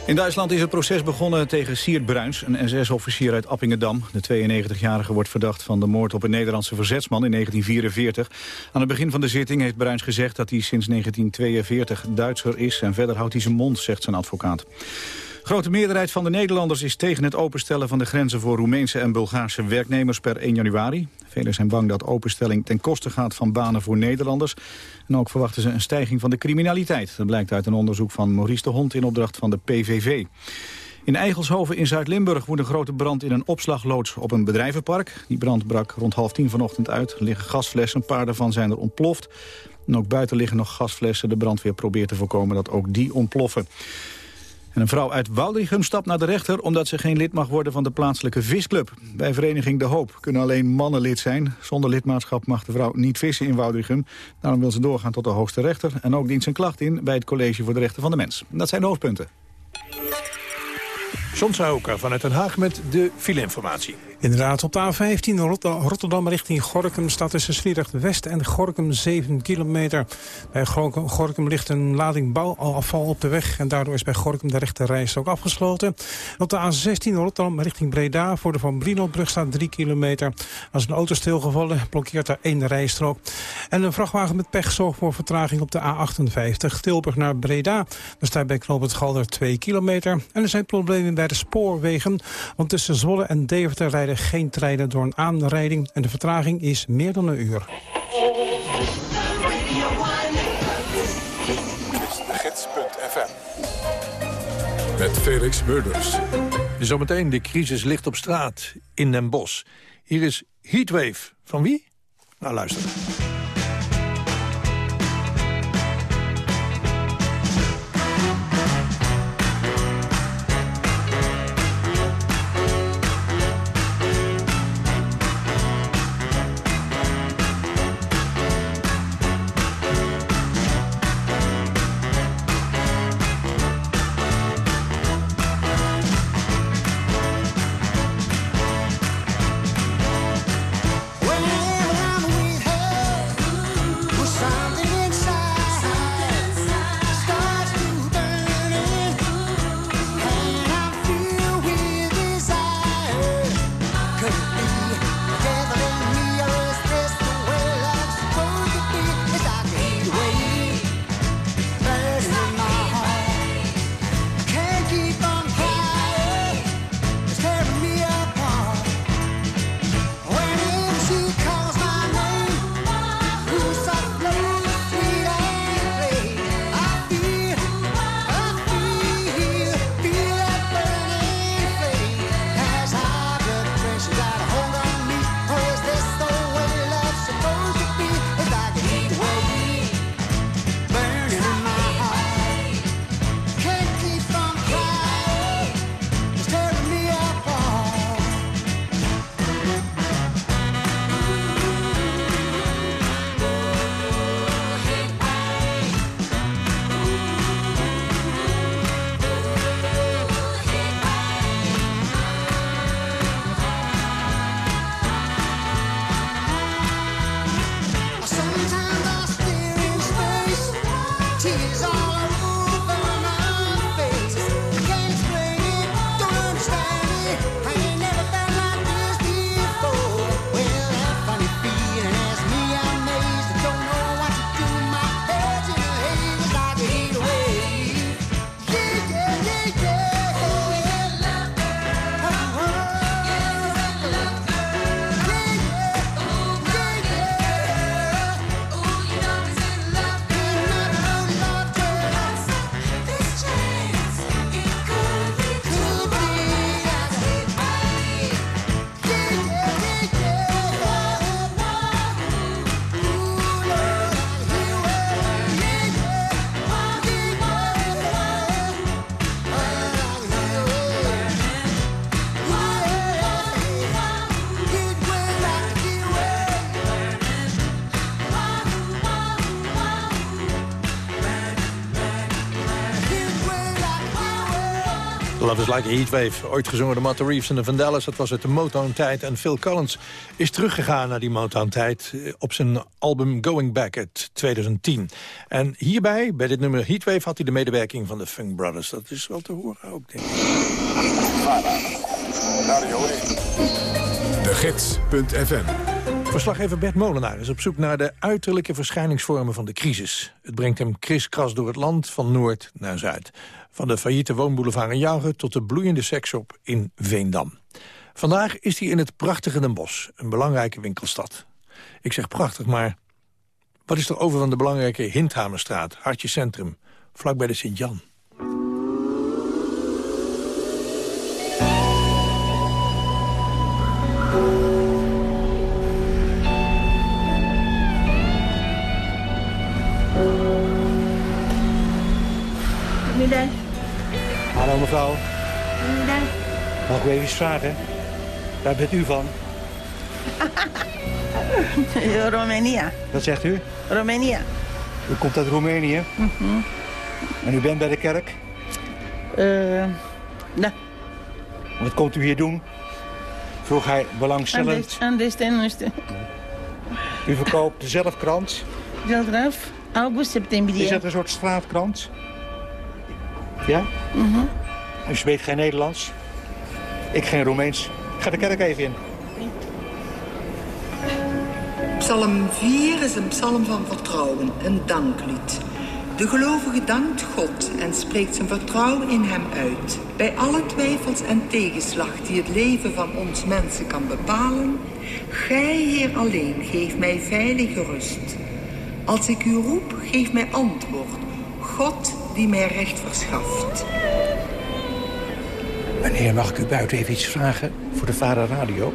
In Duitsland is het proces begonnen tegen Siert Bruins, een SS-officier uit Appingedam. De 92-jarige wordt verdacht van de moord op een Nederlandse verzetsman in 1944. Aan het begin van de zitting heeft Bruins gezegd dat hij sinds 1942 Duitser is... en verder houdt hij zijn mond, zegt zijn advocaat. Grote meerderheid van de Nederlanders is tegen het openstellen van de grenzen voor Roemeense en Bulgaarse werknemers per 1 januari. Velen zijn bang dat openstelling ten koste gaat van banen voor Nederlanders. En ook verwachten ze een stijging van de criminaliteit. Dat blijkt uit een onderzoek van Maurice de Hond in opdracht van de PVV. In Eigelshoven in Zuid-Limburg woedt een grote brand in een opslagloods op een bedrijvenpark. Die brand brak rond half tien vanochtend uit. Er liggen gasflessen, een paar daarvan zijn er ontploft. En ook buiten liggen nog gasflessen. De brandweer probeert te voorkomen dat ook die ontploffen. En een vrouw uit Woudrichem stapt naar de rechter... omdat ze geen lid mag worden van de plaatselijke visclub. Bij vereniging De Hoop kunnen alleen mannen lid zijn. Zonder lidmaatschap mag de vrouw niet vissen in Woudrichem. Daarom wil ze doorgaan tot de hoogste rechter... en ook dient zijn klacht in bij het College voor de Rechten van de Mens. Dat zijn de hoofdpunten. John Saoka vanuit Den Haag met de fileinformatie. Inderdaad, op de A15 Rotterdam richting Gorkum staat tussen Sliedrecht West en Gorkum 7 kilometer. Bij Gorkum ligt een lading bouwafval op de weg en daardoor is bij Gorkum de rechte rijstrook afgesloten. Op de A16 Rotterdam richting Breda voor de Van Brinobrug staat 3 kilometer. Als een auto stilgevallen blokkeert daar één rijstrook. En een vrachtwagen met pech zorgt voor vertraging op de A58 Tilburg naar Breda. Daar staat bij Knoop het Galder 2 kilometer. En er zijn problemen bij de spoorwegen, want tussen Zwolle en Deventer rijden geen treinen door een aanrijding en de vertraging is meer dan een uur. gids.fm met Felix Murders. Zometeen, de crisis ligt op straat in Den Bosch. Hier is Heatwave. Van wie? Nou, luister. Love is like a heatwave. Ooit gezongen door Matt Reeves en de Vandellas. Dat was uit de Motown-tijd. En Phil Collins is teruggegaan naar die Motown-tijd... Eh, op zijn album Going Back uit 2010. En hierbij, bij dit nummer Heatwave... had hij de medewerking van de Funk Brothers. Dat is wel te horen ook, denk ik. De Gids.fm Verslaggever Bert Molenaar is op zoek naar de uiterlijke verschijningsvormen van de crisis. Het brengt hem kriskras door het land, van noord naar zuid. Van de failliete woonboulevard in tot de bloeiende seksshop in Veendam. Vandaag is hij in het prachtige Den Bosch, een belangrijke winkelstad. Ik zeg prachtig, maar wat is er over van de belangrijke Hindhamerstraat, Hartje Centrum, vlakbij de Sint-Jan? Vragen? Waar bent u van? Roemenië. Wat zegt u? Roemenië. U komt uit Roemenië Mhm. en u bent bij de kerk. Eh, nee. Wat komt u hier doen? Vroeg hij belangstellend. Understand. U verkoopt de zelfkrant. Zelfgraf. August, september. Is dat een soort straatkrant? Ja? Mhm. U spreekt geen Nederlands? Ik geen Roemeens. Ga de kerk even in. Psalm 4 is een psalm van vertrouwen, een danklied. De gelovige dankt God en spreekt zijn vertrouwen in hem uit. Bij alle twijfels en tegenslag die het leven van ons mensen kan bepalen, Gij, Heer alleen, geef mij veilige rust. Als ik u roep, geef mij antwoord. God die mij recht verschaft. Meneer, mag ik u buiten even iets vragen voor de Vara Radio?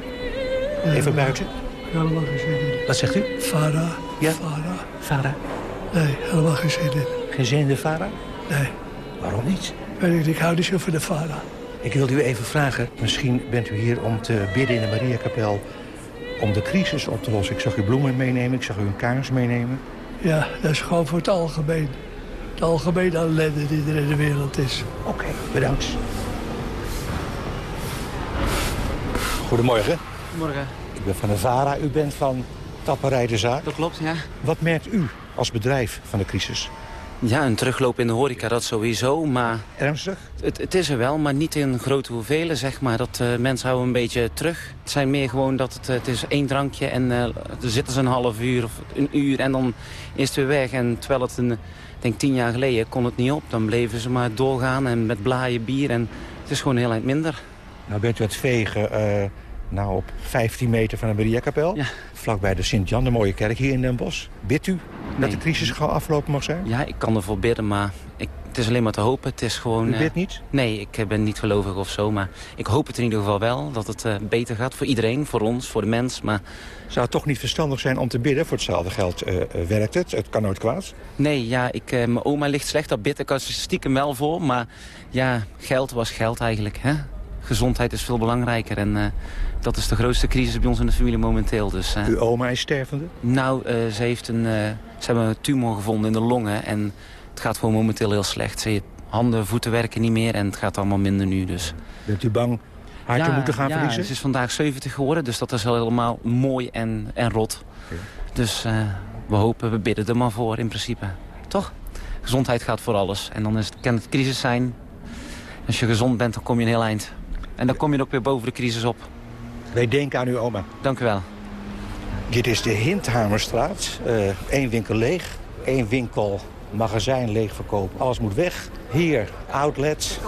Even buiten. Helemaal geen zin in. Wat zegt u? Vara. Ja? Vara. Vara? Nee, helemaal geen zin in. Geen zin in de Vara? Nee. Waarom niet? Weet ik, ik hou niet zo van de Vara. Ik wilde u even vragen, misschien bent u hier om te bidden in de Mariakapel... om de crisis op te lossen. Ik zag u bloemen meenemen, ik zag u een kaars meenemen. Ja, dat is gewoon voor het algemeen. Het algemene ellende die er in de wereld is. Oké, bedankt. Goedemorgen. Morgen. Ik ben van de VARA, u bent van Tapperij de Zaak. Dat klopt, ja. Wat merkt u als bedrijf van de crisis? Ja, een terugloop in de horeca, dat sowieso, maar... Ernstig? Het, het is er wel, maar niet in grote hoeveelheden, zeg maar. Dat uh, mensen houden een beetje terug. Het zijn meer gewoon dat het, het is één drankje en uh, er zitten ze een half uur of een uur en dan is het weer weg. En terwijl het een, ik denk tien jaar geleden kon het niet op. Dan bleven ze maar doorgaan en met blaaien bier en het is gewoon heel eind minder. Nou bent u het vegen... Uh nou op 15 meter van de Mariakapel. Ja. Vlakbij de Sint-Jan, de mooie kerk hier in Den Bosch. Bidt u dat de crisis gauw afgelopen mag zijn? Ja, ik kan ervoor bidden, maar ik, het is alleen maar te hopen. Het is gewoon... U bidt niet? Uh, nee, ik ben niet gelovig of zo. Maar ik hoop het in ieder geval wel. Dat het uh, beter gaat voor iedereen, voor ons, voor de mens. Maar... Zou het toch niet verstandig zijn om te bidden? Voor hetzelfde geld uh, werkt het. Het kan nooit kwaad. Nee, ja, ik, mijn oma ligt slecht. Daar bid ik als stiekem wel voor. Maar ja, geld was geld eigenlijk, hè? Gezondheid is veel belangrijker. En uh, dat is de grootste crisis bij ons in de familie momenteel. Dus, uh, Uw oma is stervende? Nou, uh, ze, heeft een, ze hebben een tumor gevonden in de longen. En het gaat gewoon momenteel heel slecht. Ze heeft handen, voeten werken niet meer en het gaat allemaal minder nu. Dus. Bent u bang haar ja, te moeten gaan ja, verliezen? ze is vandaag 70 geworden, dus dat is wel helemaal mooi en, en rot. Dus we hopen, we bidden er maar voor in principe. Toch? Gezondheid gaat voor alles. En dan is het, kan het crisis zijn. Als je gezond bent, dan kom je een heel eind. En dan kom je ook weer boven de crisis op. Wij denken aan uw oma. Dank u wel. Dit is de Hinthamerstraat. Eén uh, winkel leeg, één winkel magazijn leeg verkopen. Alles moet weg. Hier, outlet.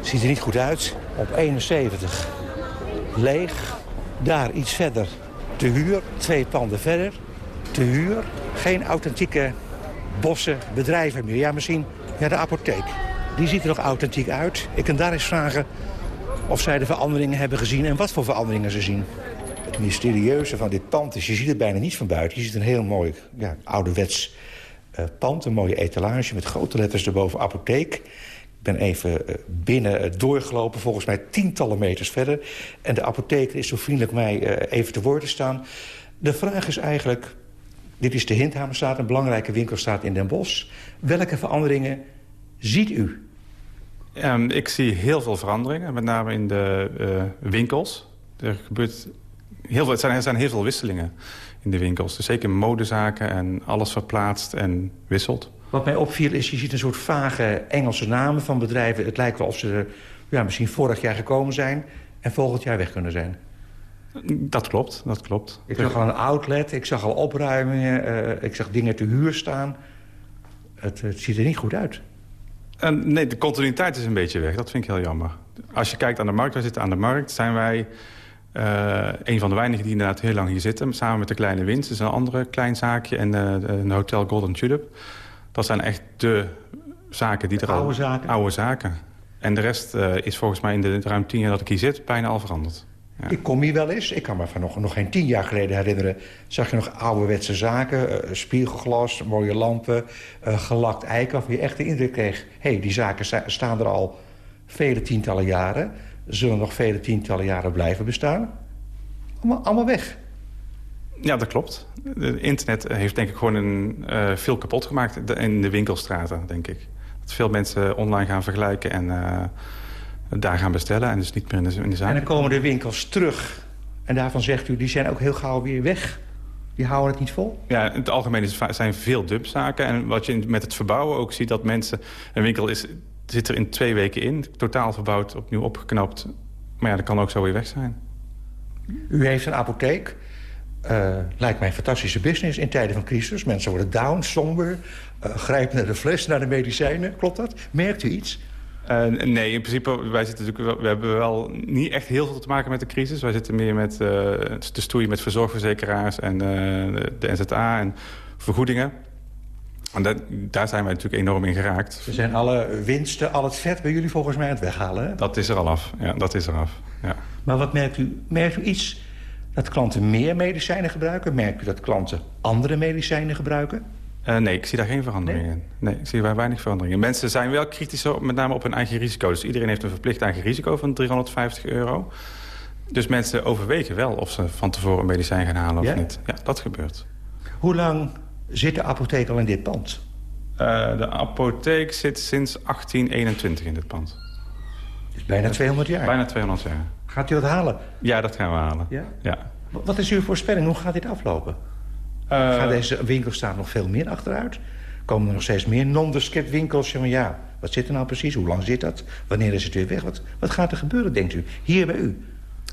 Ziet er niet goed uit. Op 71. Leeg. Daar iets verder. Te huur. Twee panden verder. Te huur. Geen authentieke bossen, bedrijven meer. Ja, misschien ja, de apotheek. Die ziet er nog authentiek uit. Ik kan daar eens vragen of zij de veranderingen hebben gezien en wat voor veranderingen ze zien. Het mysterieuze van dit pand is, je ziet het bijna niet van buiten. Je ziet een heel mooi ja, ouderwets uh, pand, een mooie etalage met grote letters erboven apotheek. Ik ben even uh, binnen uh, doorgelopen, volgens mij tientallen meters verder. En de apotheker is zo vriendelijk mij even te woord te staan. De vraag is eigenlijk, dit is de Hinthamerstraat, een belangrijke winkelstraat in Den Bosch. Welke veranderingen ziet u? Um, ik zie heel veel veranderingen, met name in de uh, winkels. Er gebeurt heel veel, het zijn, er zijn heel veel wisselingen in de winkels. Dus zeker modezaken en alles verplaatst en wisselt. Wat mij opviel is, je ziet een soort vage Engelse namen van bedrijven. Het lijkt wel of ze ja, misschien vorig jaar gekomen zijn en volgend jaar weg kunnen zijn. Dat klopt, dat klopt. Ik zag al een outlet, ik zag al opruimingen, uh, ik zag dingen te huur staan. Het, het ziet er niet goed uit. Uh, nee, de continuïteit is een beetje weg. Dat vind ik heel jammer. Als je kijkt aan de markt, wij zitten aan de markt... zijn wij uh, een van de weinigen die inderdaad heel lang hier zitten. Samen met de Kleine Winst. Dat is een andere klein zaakje. En uh, een hotel Golden Tulip. Dat zijn echt de zaken die de er oude al... Zaken. Oude zaken. En de rest uh, is volgens mij in de ruim tien jaar dat ik hier zit... bijna al veranderd. Ja. Ik kom hier wel eens. Ik kan me van nog, nog geen tien jaar geleden herinneren... zag je nog ouderwetse zaken. Uh, spiegelglas, mooie lampen, uh, gelakt eiken... of je echt de indruk kreeg... hé, hey, die zaken sta staan er al vele tientallen jaren. Zullen nog vele tientallen jaren blijven bestaan. Allemaal, allemaal weg. Ja, dat klopt. Het internet heeft denk ik gewoon een, uh, veel kapot gemaakt in de winkelstraten, denk ik. Dat veel mensen online gaan vergelijken en daar gaan bestellen en dus niet meer in de, in de zaak. En dan komen de winkels terug. En daarvan zegt u, die zijn ook heel gauw weer weg. Die houden het niet vol? Ja, in het algemeen zijn veel dumpzaken. En wat je met het verbouwen ook ziet, dat mensen... Een winkel is, zit er in twee weken in, totaal verbouwd, opnieuw opgeknapt. Maar ja, dat kan ook zo weer weg zijn. U heeft een apotheek. Uh, lijkt mij een fantastische business in tijden van crisis. Mensen worden down, somber, uh, grijpen naar de fles, naar de medicijnen. Klopt dat? Merkt u iets? Uh, nee, in principe, wij zitten natuurlijk, we hebben wel niet echt heel veel te maken met de crisis. Wij zitten meer met de stoeien met verzorgverzekeraars en de NZA en vergoedingen. En dat, daar zijn wij natuurlijk enorm in geraakt. We zijn alle winsten, al het vet bij jullie volgens mij aan het weghalen. Hè? Dat is er al af, ja, dat is er af. Ja. Maar wat merkt u? Merkt u iets dat klanten meer medicijnen gebruiken? Merkt u dat klanten andere medicijnen gebruiken? Uh, nee, ik zie daar geen verandering nee? in. Nee, ik zie daar weinig verandering in. Mensen zijn wel kritisch, met name op hun eigen risico. Dus iedereen heeft een verplicht eigen risico van 350 euro. Dus mensen overwegen wel of ze van tevoren een medicijn gaan halen of ja? niet. Ja, dat gebeurt. Hoe lang zit de apotheek al in dit pand? Uh, de apotheek zit sinds 1821 in dit pand. Dus bijna 200 jaar? Bijna 200 jaar. Gaat u dat halen? Ja, dat gaan we halen. Ja? ja. Wat is uw voorspelling? Hoe gaat dit aflopen? Uh, Gaan deze winkels staan nog veel meer achteruit? Komen er nog steeds meer nondescript winkels? Van ja, wat zit er nou precies? Hoe lang zit dat? Wanneer is het weer weg? Wat, wat gaat er gebeuren, denkt u? Hier bij u?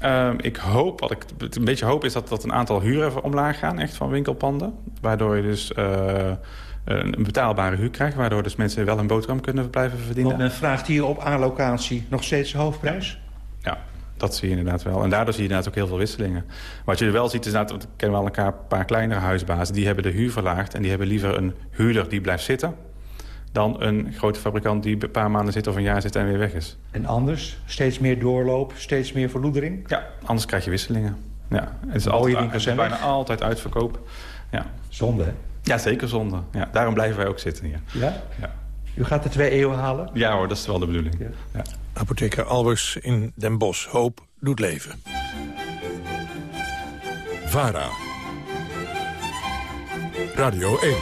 Uh, ik hoop, wat ik een beetje hoop, is dat, dat een aantal huren omlaag gaan, echt van winkelpanden. Waardoor je dus uh, een betaalbare huur krijgt. Waardoor dus mensen wel een boterham kunnen blijven verdienen. Want men vraagt hier op aanlocatie nog steeds hoofdprijs? Ja, dat zie je inderdaad wel. En daardoor zie je inderdaad ook heel veel wisselingen. Wat je wel ziet is dat, we kennen wel een paar kleinere huisbazen... die hebben de huur verlaagd en die hebben liever een huurder die blijft zitten... dan een grote fabrikant die een paar maanden zit of een jaar zit en weer weg is. En anders? Steeds meer doorloop, steeds meer verloedering? Ja, anders krijg je wisselingen. Ja, het is, altijd, het is bijna altijd uitverkoop. Ja. Zonde, hè? Ja, zeker zonde. Ja, daarom blijven wij ook zitten hier. Ja? Ja. U gaat de twee eeuwen halen? Ja hoor, dat is wel de bedoeling. Ja. Ja. Apotheker Albers in Den Bosch. Hoop doet leven. VARA. Radio 1.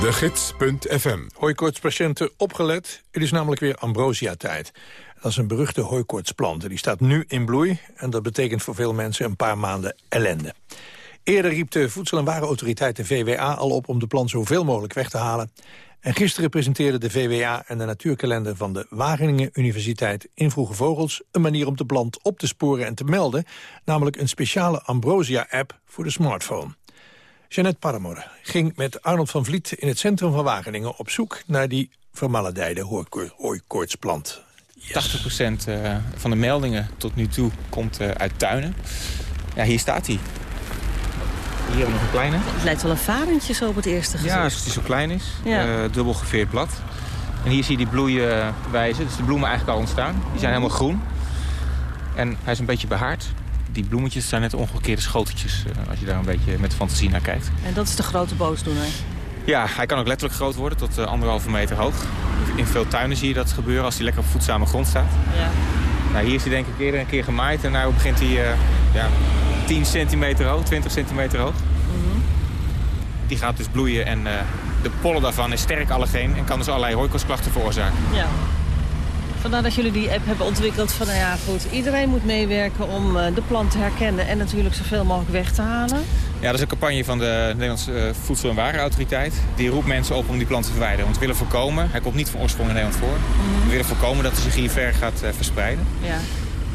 De Gids.fm. Hooikoortspatiënten opgelet. Het is namelijk weer ambrosia-tijd. Dat is een beruchte hooikoortsplant. Die staat nu in bloei en dat betekent voor veel mensen een paar maanden ellende. Eerder riep de Voedsel- en Warenautoriteit de VWA al op om de plant zoveel mogelijk weg te halen. En gisteren presenteerde de VWA en de natuurkalender van de Wageningen Universiteit in Vroege Vogels een manier om de plant op te sporen en te melden, namelijk een speciale Ambrosia-app voor de smartphone. Jeannette Paramore ging met Arnold van Vliet in het centrum van Wageningen op zoek naar die vermaledijde hooikoortsplant. Yes. 80% van de meldingen tot nu toe komt uit tuinen. Ja, hier staat hij. Hier hebben we nog een kleine. Het lijkt wel een varentje zo op het eerste gezicht. Ja, als hij zo klein is. Ja. Uh, dubbel geveerd blad. En hier zie je die bloeien wijzen. Dus de bloemen eigenlijk al ontstaan. Die zijn helemaal groen. En hij is een beetje behaard. Die bloemetjes zijn net omgekeerde schoteltjes. Uh, als je daar een beetje met fantasie naar kijkt. En dat is de grote boosdoener? Ja, hij kan ook letterlijk groot worden. Tot uh, anderhalve meter hoog. In veel tuinen zie je dat gebeuren als hij lekker op voedzame grond staat. Ja. Nou, hier is hij denk ik eerder een keer gemaaid. En nu begint hij ja, 10 centimeter hoog, 20 centimeter hoog. Mm -hmm. Die gaat dus bloeien en uh, de pollen daarvan is sterk allergeen... en kan dus allerlei hooikoortsklachten veroorzaken. Ja. Vandaar dat jullie die app hebben ontwikkeld van... nou ja, goed, iedereen moet meewerken om uh, de plant te herkennen... en natuurlijk zoveel mogelijk weg te halen. Ja, dat is een campagne van de Nederlandse uh, Voedsel- en Warenautoriteit. Die roept mensen op om die plant te verwijderen. Want we willen voorkomen, hij komt niet van oorsprong in Nederland voor... Mm -hmm. we willen voorkomen dat hij zich hier ver gaat verspreiden. Ja.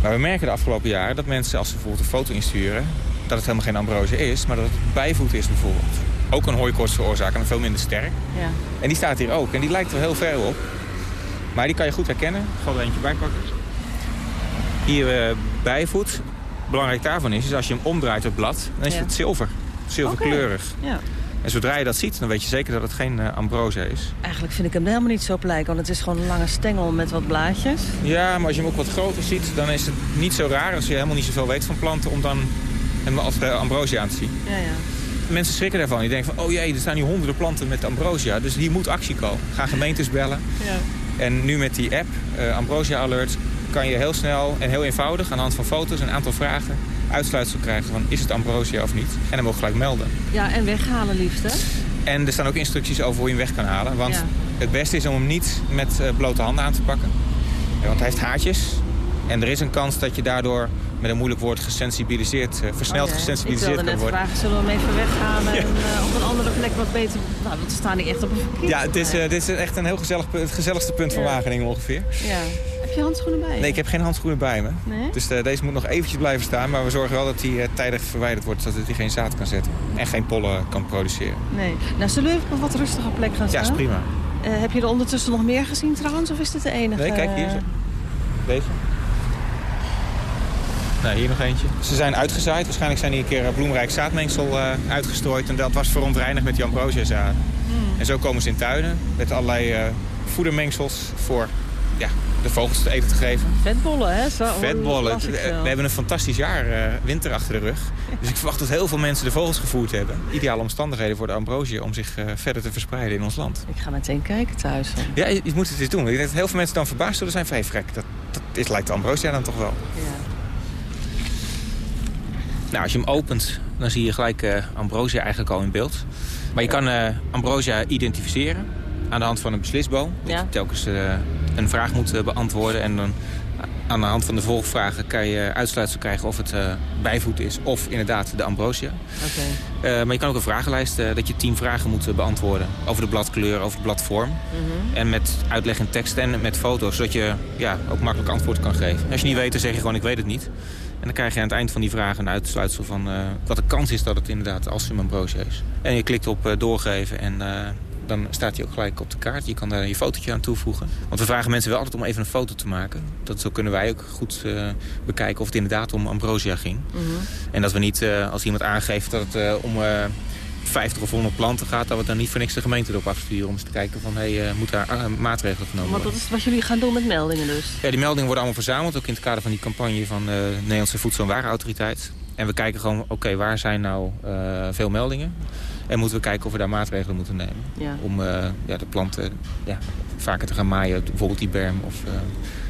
Maar we merken de afgelopen jaren dat mensen, als ze bijvoorbeeld een foto insturen... dat het helemaal geen ambrosia is, maar dat het bijvoet is bijvoorbeeld. Ook een hooikoorts veroorzaken, maar veel minder sterk. Ja. En die staat hier ook. En die lijkt er heel ver op. Maar die kan je goed herkennen. Ik ga er eentje bijpakken. Hier uh, bijvoet. Belangrijk daarvan is, is als je hem omdraait, het blad, dan is Ja. het zilver. Zilverkleurig. Ja. En zodra je dat ziet, dan weet je zeker dat het geen uh, ambrosia is. Eigenlijk vind ik hem helemaal niet zo op lijken, want het is gewoon een lange stengel met wat blaadjes. Ja, maar als je hem ook wat groter ziet, dan is het niet zo raar... als je helemaal niet zoveel weet van planten... om dan hem als uh, ambrosia aan te zien. Ja, ja. mensen schrikken daarvan. Die denken van, oh jee, er staan hier honderden planten met ambrosia. Dus hier moet actie komen. Ga gemeentes bellen. Ja. En nu met die app, eh, Ambrosia Alert, kan je heel snel en heel eenvoudig... aan de hand van foto's en een aantal vragen uitsluitsel krijgen van... is het ambrosia of niet? En dan mogen gelijk melden. Ja, en weghalen liefst, hè? En er staan ook instructies over hoe je hem weg kan halen. Want Ja. het beste is om hem niet met eh, blote handen aan te pakken. Want hij heeft haartjes. En er is een kans dat je daardoor met een moeilijk woord gesensibiliseerd, eh, versneld Oh ja, gesensibiliseerd Ik wilde kan net worden. vragen, zullen we hem even weghalen en eh, op een andere plek wat beter... Nou, want we staan hier echt op een verkeer. Ja, het is, dit is echt een heel gezellig, het gezelligste punt van. Wageningen ongeveer. Ja. Heb je handschoenen bij? Nee, ik heb geen handschoenen bij me. Nee? Dus eh, deze moet nog eventjes blijven staan. Maar we zorgen wel dat hij eh, tijdig verwijderd wordt, zodat hij geen zaad kan zetten. En geen pollen kan produceren. Nee. Nou, zullen we even op een wat rustige plek gaan Ja, staan? is prima. Eh, heb je er ondertussen nog meer gezien trouwens, of is dit de enige? Nee, kijk hier. zo. Deze. Nou, hier nog eentje. Ze zijn uitgezaaid. Waarschijnlijk zijn hier een keer bloemrijk zaadmengsel uitgestrooid. En dat was verontreinigd met die. Hmm. En zo komen ze in tuinen met allerlei voedermengsels voor ja, de vogels te eten te geven. Vetbollen, hè? Zo, Vetbollen. Eh, wel. We hebben een fantastisch jaar eh, winter achter de rug. Dus ik verwacht dat heel veel mensen de vogels gevoerd hebben. Ideale omstandigheden voor de ambrosia om zich eh, verder te verspreiden in ons land. Ik ga meteen kijken thuis. Ja, je, je moet het eens doen. Ik denk dat heel veel mensen dan verbaasd zullen zijn van... Hey, vrek, dat, dat is, lijkt de ambrosia dan toch wel. Nou, als je hem opent, dan zie je gelijk eh, ambrosia eigenlijk al in beeld. Maar je kan ambrosia identificeren aan de hand van een beslisboom. Dat Ja. je telkens eh, een vraag moet eh, beantwoorden. En dan aan de hand van de volgvragen kan je uitsluitsel krijgen of het eh, bijvoed is of inderdaad de ambrosia. Eh, maar je kan ook een vragenlijst, eh, dat je tien vragen moet eh, beantwoorden. Over de bladkleur, over de bladvorm. Mhm. En met uitleg in tekst en met foto's, zodat je ja, ook makkelijk antwoord kan geven. Als je niet weet, dan zeg je gewoon ik weet het niet. En dan krijg je aan het eind van die vragen een uitsluitsel van eh, wat de kans is dat het inderdaad Alzheimer ambrosia is. En je klikt op eh, doorgeven en eh, dan staat hij ook gelijk op de kaart. Je kan daar je fotootje aan toevoegen. Want we vragen mensen wel altijd om even een foto te maken. Dat, zo kunnen wij ook goed eh, bekijken of het inderdaad om ambrosia ging. Mhm. En dat we niet, eh, als iemand aangeeft dat het eh, om eh 50 of 100 planten gaat... dat we dan niet voor niks de gemeente erop afsturen... om eens te kijken van, hé, hey, moet daar maatregelen genomen Want worden. dat is wat jullie gaan doen met meldingen dus. Ja, die meldingen worden allemaal verzameld, ook in het kader van die campagne van de Nederlandse Voedsel- en Warenautoriteit. En we kijken gewoon, oké, waar zijn nou veel meldingen? En moeten we kijken of we daar maatregelen moeten nemen. Ja. Om eh, ja, de planten ja, vaker te gaan maaien, bijvoorbeeld die berm. Of, eh,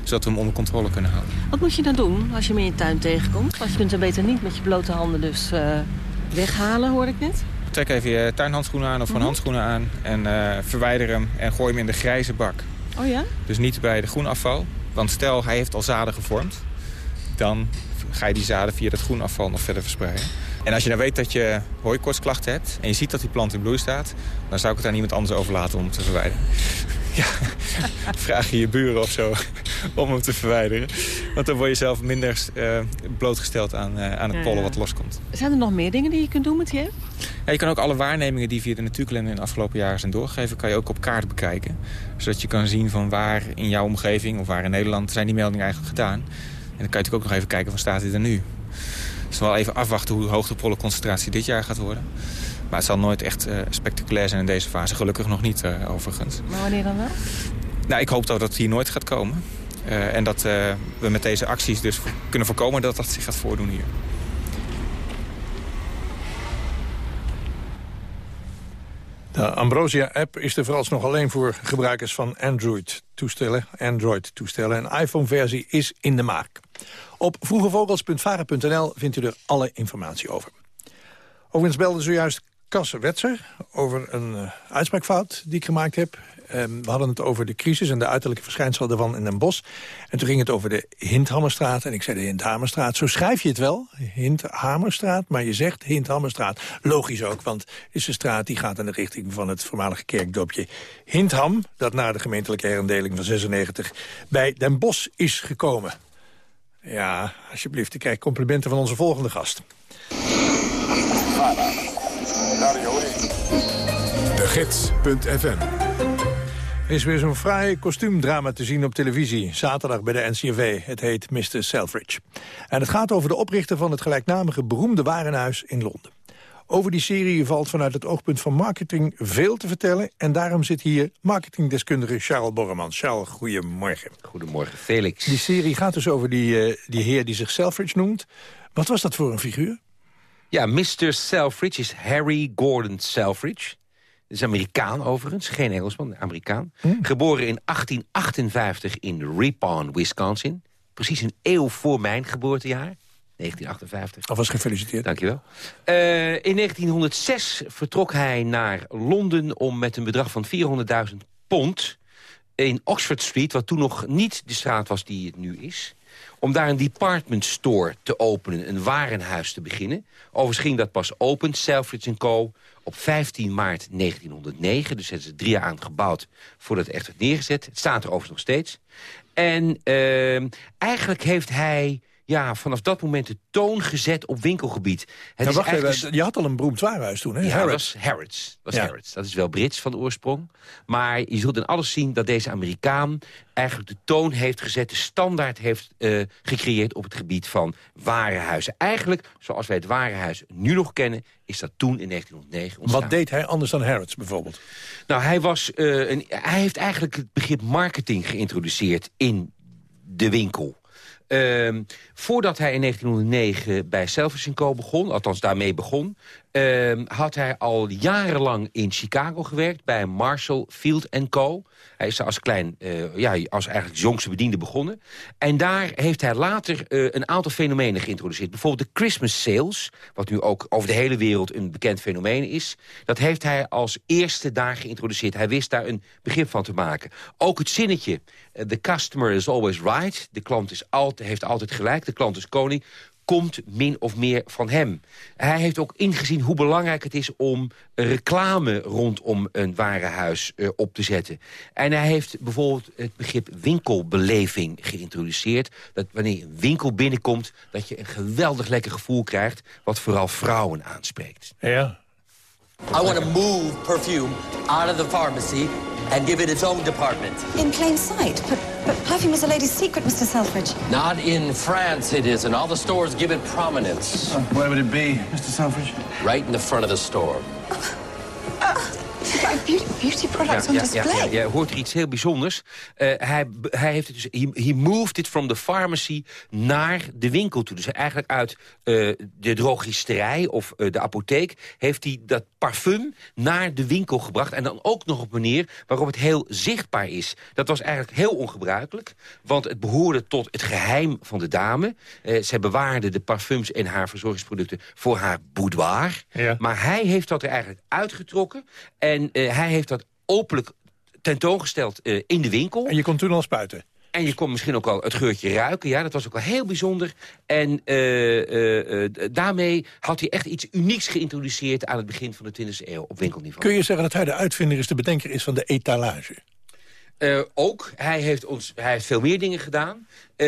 zodat we hem onder controle kunnen houden. Wat moet je dan doen als je hem in je tuin tegenkomt? Want je kunt hem beter niet met je blote handen dus eh, weghalen, hoorde ik net. Trek even je tuinhandschoenen aan of gewoon Mhm. handschoenen aan. En verwijder hem en gooi hem in de grijze bak. Oh ja? Dus niet bij de groenafval. Want stel, hij heeft al zaden gevormd. Dan ga je die zaden via dat groenafval nog verder verspreiden. En als je dan weet dat je hooikortsklachten hebt... en je ziet dat die plant in bloei staat... dan zou ik het aan iemand anders overlaten om hem te verwijderen. Ja, vraag je je buren of zo om hem te verwijderen. Want dan word je zelf minder eh, blootgesteld aan, eh, aan het pollen wat loskomt. Zijn er nog meer dingen die je kunt doen met die app? Ja, je kan ook alle waarnemingen die via de natuurkalender in de afgelopen jaren zijn doorgegeven... kan je ook op kaart bekijken. Zodat je kan zien van waar in jouw omgeving of waar in Nederland zijn die meldingen eigenlijk gedaan. En dan kan je natuurlijk ook nog even kijken van staat dit er nu. Dus wel even afwachten hoe hoog de pollenconcentratie dit jaar gaat worden. Maar het zal nooit echt eh, spectaculair zijn in deze fase. Gelukkig nog niet, eh, overigens. Maar wanneer dan wel? Nou, ik hoop dat dat hier nooit gaat komen. Eh, en dat we met deze acties dus kunnen voorkomen dat dat zich gaat voordoen hier. De Ambrosia-app is er vooralsnog alleen voor gebruikers van Android-toestellen. Android-toestellen. Een iPhone-versie is in de maak. Op vroegevogels.varen.nl vindt u er alle informatie over. Overigens belde zojuist Cas Wetser over een eh, uitspraakfout die ik gemaakt heb. Ehm, we hadden het over de crisis en de uiterlijke verschijnselen daarvan in Den Bosch. En toen ging het over de Hinthammerstraat. En ik zei de Hinthamerstraat. Zo schrijf je het wel, Hinthamerstraat. Maar je zegt Hinthammerstraat. Logisch ook, want het is een straat die gaat in de richting van het voormalige kerkdorpje Hintham. Dat na de gemeentelijke herindeling van 96 bij Den Bosch is gekomen. Ja, alsjeblieft, ik krijg complimenten van onze volgende gast. De Gids.fm Er is weer zo'n fraai kostuumdrama te zien op televisie. Zaterdag bij de NCRV. Het heet Mr. Selfridge. En het gaat over de oprichter van het gelijknamige beroemde warenhuis in Londen. Over die serie valt vanuit het oogpunt van marketing veel te vertellen. En daarom zit hier marketingdeskundige Charles Borreman. Charles, goedemorgen. Goedemorgen, Felix. Die serie gaat dus over die, eh, die heer die zich Selfridge noemt. Wat was dat voor een figuur? Ja, Mr. Selfridge is Harry Gordon Selfridge. Is Amerikaan overigens, geen Engelsman, Amerikaan. Geboren in 1858 in Ripon, Wisconsin. Precies een eeuw voor mijn geboortejaar. 1958. Alvast gefeliciteerd. Dankjewel. Uh, in 1906 vertrok hij naar Londen om met een bedrag van 400.000 pond... in Oxford Street, wat toen nog niet de straat was die het nu is om daar een department store te openen, een warenhuis te beginnen. Overigens ging dat pas open, Selfridge Co. op 15 maart 1909. Dus het is drie jaar aan gebouwd voordat het echt werd neergezet. Het staat er overigens nog steeds. En uh, eigenlijk heeft hij ja, vanaf dat moment de toon gezet op winkelgebied. Het ja, wacht even, je had al een beroemd warenhuis toen, hè? Ja, Harrods. dat was Harrods. Dat, was ja. Harrods. dat is wel Brits van de oorsprong. Maar je zult in alles zien dat deze Amerikaan eigenlijk de toon heeft gezet... de standaard heeft uh, gecreëerd op het gebied van warenhuizen. Eigenlijk, zoals wij het warenhuis nu nog kennen... is dat toen in 1909 ontstaan. Wat deed hij anders dan Harrods bijvoorbeeld? Nou, hij, was, uh, een, hij heeft eigenlijk het begrip marketing geïntroduceerd in de winkel. Uh, voordat hij in 1909 bij Selfish Co. begon, althans daarmee begon... Uh, had hij al jarenlang in Chicago gewerkt bij Marshall Field Co. Hij is als klein, uh, ja, als eigenlijk jongste bediende begonnen. En daar heeft hij later uh, een aantal fenomenen geïntroduceerd. Bijvoorbeeld de Christmas sales, wat nu ook over de hele wereld een bekend fenomeen is. Dat heeft hij als eerste daar geïntroduceerd. Hij wist daar een begrip van te maken. Ook het zinnetje, uh, the customer is always right. De klant is altijd, heeft altijd gelijk, de klant is koning komt min of meer van hem. Hij heeft ook ingezien hoe belangrijk het is om reclame rondom een warenhuis uh, op te zetten. En hij heeft bijvoorbeeld het begrip winkelbeleving geïntroduceerd. Dat wanneer een winkel binnenkomt, dat je een geweldig lekker gevoel krijgt... wat vooral vrouwen aanspreekt. Ja. I want to move perfume out of the pharmacy and give it its own department. In plain sight, but, but perfume is a lady's secret, Mr. Selfridge. Not in France it is, and all the stores give it prominence. Uh, where would it be, Mr. Selfridge? Right in the front of the store. Beauty, beauty products ja, on ja, display. Ja, ja, je hoort er iets heel bijzonders. Uh, hij, hij, heeft het dus, he, he, moved it from the pharmacy naar de winkel toe. Dus eigenlijk uit uh, de drogisterij of uh, de apotheek... heeft hij dat parfum naar de winkel gebracht. En dan ook nog op een manier waarop het heel zichtbaar is. Dat was eigenlijk heel ongebruikelijk. Want het behoorde tot het geheim van de dame. zij bewaarde de parfums en haar verzorgingsproducten voor haar boudoir. Ja. Maar hij heeft dat er eigenlijk uitgetrokken... En uh, hij heeft dat openlijk tentoongesteld uh, in de winkel. En je kon toen al spuiten? En je kon misschien ook al het geurtje ruiken. Ja, dat was ook wel heel bijzonder. En uh, daarmee had hij echt iets unieks geïntroduceerd... aan het begin van de 20e eeuw op winkelniveau. Kun je zeggen dat hij de uitvinder is, de bedenker is van de etalage? Uh, ook. Hij heeft, ons, hij heeft veel meer dingen gedaan. Uh,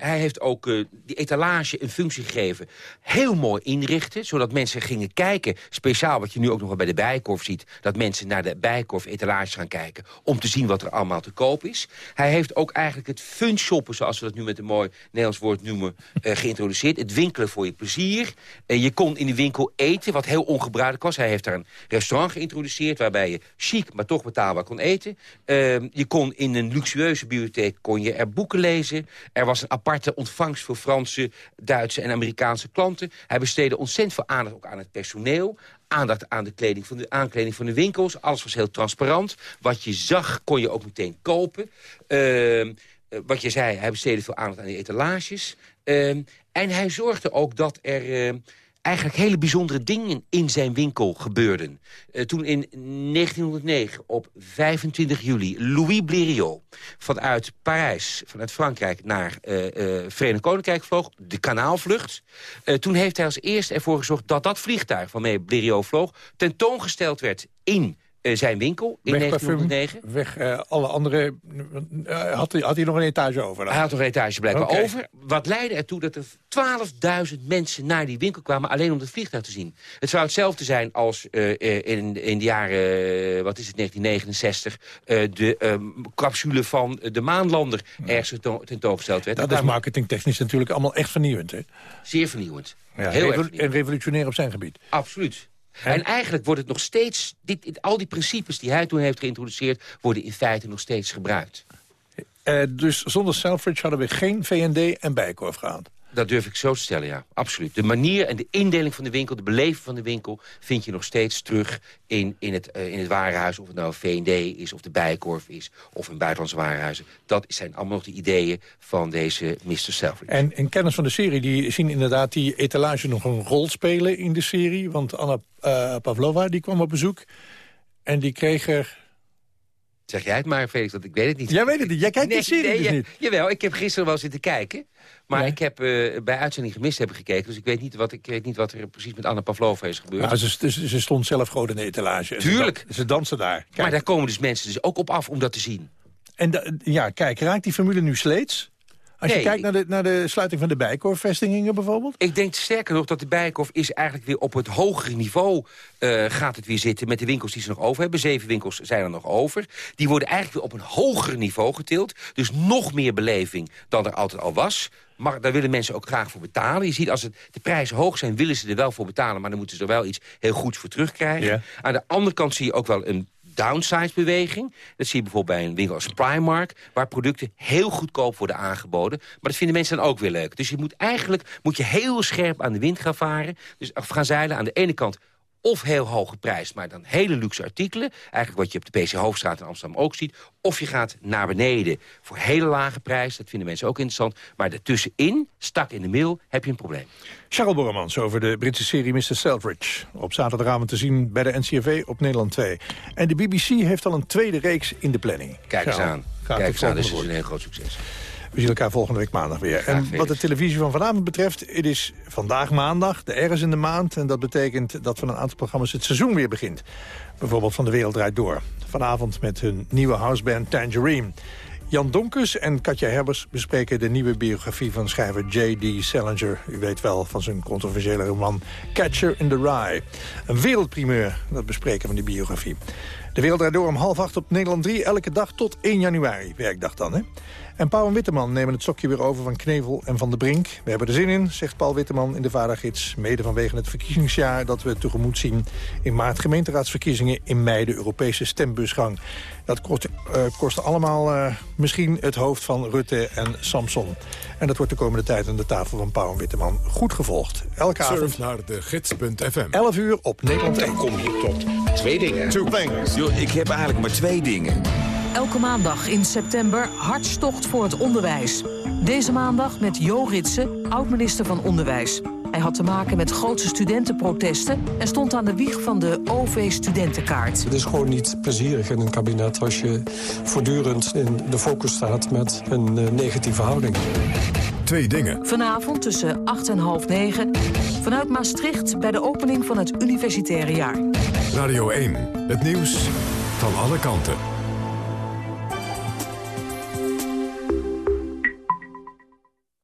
hij heeft ook uh, die etalage een functie gegeven. Heel mooi inrichten, zodat mensen gingen kijken. Speciaal wat je nu ook nog wel bij de Bijenkorf ziet. Dat mensen naar de Bijenkorf etalages gaan kijken. Om te zien wat er allemaal te koop is. Hij heeft ook eigenlijk het fun shoppen, zoals we dat nu met een mooi Nederlands woord noemen, geïntroduceerd. Het winkelen voor je plezier. je kon in de winkel eten, wat heel ongebruikelijk was. Hij heeft daar een restaurant geïntroduceerd waarbij je chic, maar toch betaalbaar kon eten. je kon in een luxueuze bibliotheek kon je er boeken lezen. Er was een aparte ontvangst voor Franse, Duitse en Amerikaanse klanten. Hij besteedde ontzettend veel aandacht ook aan het personeel. Aandacht aan de, kleding van de aankleding van de winkels. Alles was heel transparant. Wat je zag kon je ook meteen kopen. Uh, wat je zei, hij besteedde veel aandacht aan die etalages. Uh, en hij zorgde ook dat er... Uh, eigenlijk hele bijzondere dingen in zijn winkel gebeurden. Uh, toen in 1909, op 25 juli, Louis Blériot... vanuit Parijs, vanuit Frankrijk, naar uh, Verenigd Koninkrijk vloog... de kanaalvlucht. toen heeft hij als eerste ervoor gezorgd dat dat vliegtuig... waarmee Blériot vloog, tentoongesteld werd in zijn winkel in weg 1909. Parfum, weg uh, alle andere... Uh, had, hij, had hij nog een etage over? Dan? Hij had nog een etage blijkbaar okay. over. Wat leidde ertoe dat er 12.000 mensen naar die winkel kwamen... alleen om het vliegtuig te zien. Het zou hetzelfde zijn als uh, in, in de jaren, wat is het, 1969... de capsule van de maanlander ergens tentoongesteld werd. Dat is marketingtechnisch natuurlijk allemaal echt vernieuwend, hè? Zeer vernieuwend. Ja, Heel revo en revolutionair op zijn gebied. Absoluut. En, en eigenlijk wordt het nog steeds... Dit, al die principes die hij toen heeft geïntroduceerd... worden in feite nog steeds gebruikt. Uh, dus zonder Selfridge hadden we geen VND en Bijkorf gehad? Dat durf ik zo te stellen, ja. Absoluut. De manier en de indeling van de winkel, de beleving van de winkel... vind je nog steeds terug in, in, het, uh, in het warenhuis. Of het nou V&D is, of de Bijkorf is, of een buitenlandse warenhuizen. Dat zijn allemaal nog de ideeën van deze Mr. Selfridge. En, en kenners van de serie die zien inderdaad die etalage nog een rol spelen in de serie. Want Anna uh, Pavlova die kwam op bezoek en die kreeg er Zeg jij het maar, Felix, dat ik weet het niet. Jij weet het niet, jij kijkt nee, de serie nee, dus niet. Jawel, ik heb gisteren wel zitten kijken. Maar ik heb uh, bij uitzending gemist hebben gekeken. Dus ik weet, niet wat, ik weet niet wat er precies met Anna Pavlova is gebeurd. Nou, ze, ze, ze, stond zelf gewoon in de etalage. Tuurlijk. Ze, ze dansen daar. Kijk. Maar daar komen dus mensen dus ook op af om dat te zien. En ja, kijk, raakt die formule nu sleets? Als nee, je kijkt naar de, naar de sluiting van de Bijkorf-vestigingen bijvoorbeeld? Ik denk sterker nog dat de Bijkorf is eigenlijk weer op het hogere niveau uh, gaat het weer zitten met de winkels die ze nog over hebben. Zeven winkels zijn er nog over. Die worden eigenlijk weer op een hoger niveau getild. Dus nog meer beleving dan er altijd al was. Maar daar willen mensen ook graag voor betalen. Je ziet als het, de prijzen hoog zijn, willen ze er wel voor betalen... maar dan moeten ze er wel iets heel goeds voor terugkrijgen. Aan de andere kant zie je ook wel een downsize-beweging. Dat zie je bijvoorbeeld bij een winkel als Primark... waar producten heel goedkoop worden aangeboden. Maar dat vinden mensen dan ook weer leuk. Dus je moet eigenlijk moet je heel scherp aan de wind gaan varen. Dus gaan zeilen aan de ene kant of heel hoge prijs, maar dan hele luxe artikelen. Eigenlijk wat je op de PC Hoofdstraat in Amsterdam ook ziet. Of je gaat naar beneden voor hele lage prijs. Dat vinden mensen ook interessant. Maar ertussenin, stak in de mail, heb je een probleem. Charles Borremans over de Britse serie Mr. Selfridge. Op zaterdagavond te zien bij de NCRV op Nederland 2. En de BBC heeft al een tweede reeks in de planning. Kijk eens aan. Kijk eens aan, dus volgende het is een heel groot succes. We zien elkaar volgende week maandag weer. En wat de televisie van vanavond betreft, het is vandaag maandag, de ergens in de maand. En dat betekent dat van een aantal programma's het seizoen weer begint. Bijvoorbeeld van De Wereld Draait Door. Vanavond met hun nieuwe houseband Tangerine. Jan Donkers en Katja Herbers bespreken de nieuwe biografie van schrijver J.D. Salinger. U weet wel van zijn controversiële roman Catcher in the Rye. Een wereldprimeur, dat bespreken van die biografie. De Wereld Draait Door om half acht op Nederland 3, elke dag tot 1 januari. Werkdag dan, hè? En Pauw en Witteman nemen het stokje weer over van Knevel en Van de Brink. We hebben er zin in, zegt Paul Witteman in de Vadergids. Mede vanwege het verkiezingsjaar dat we tegemoet zien. In maart gemeenteraadsverkiezingen, in mei de Europese stembusgang. Dat kost, uh, kost allemaal uh, misschien het hoofd van Rutte en Samson. En dat wordt de komende tijd aan de tafel van Pauw en Witteman goed gevolgd. Elke Surf avond naar de gids.fm. 11 uur op Nederland 1. Dan kom je tot twee dingen. Two things. Yo, ik heb eigenlijk maar twee dingen. Elke maandag in september hartstocht voor het onderwijs. Deze maandag met Jo Ritsen, oud-minister van Onderwijs. Hij had te maken met grootse studentenprotesten... en stond aan de wieg van de OV-studentenkaart. Het is gewoon niet plezierig in een kabinet... als je voortdurend in de focus staat met een uh, negatieve houding. Twee dingen. Vanavond tussen 8 en half 9... vanuit Maastricht bij de opening van het universitaire jaar. Radio 1. Het nieuws van alle kanten.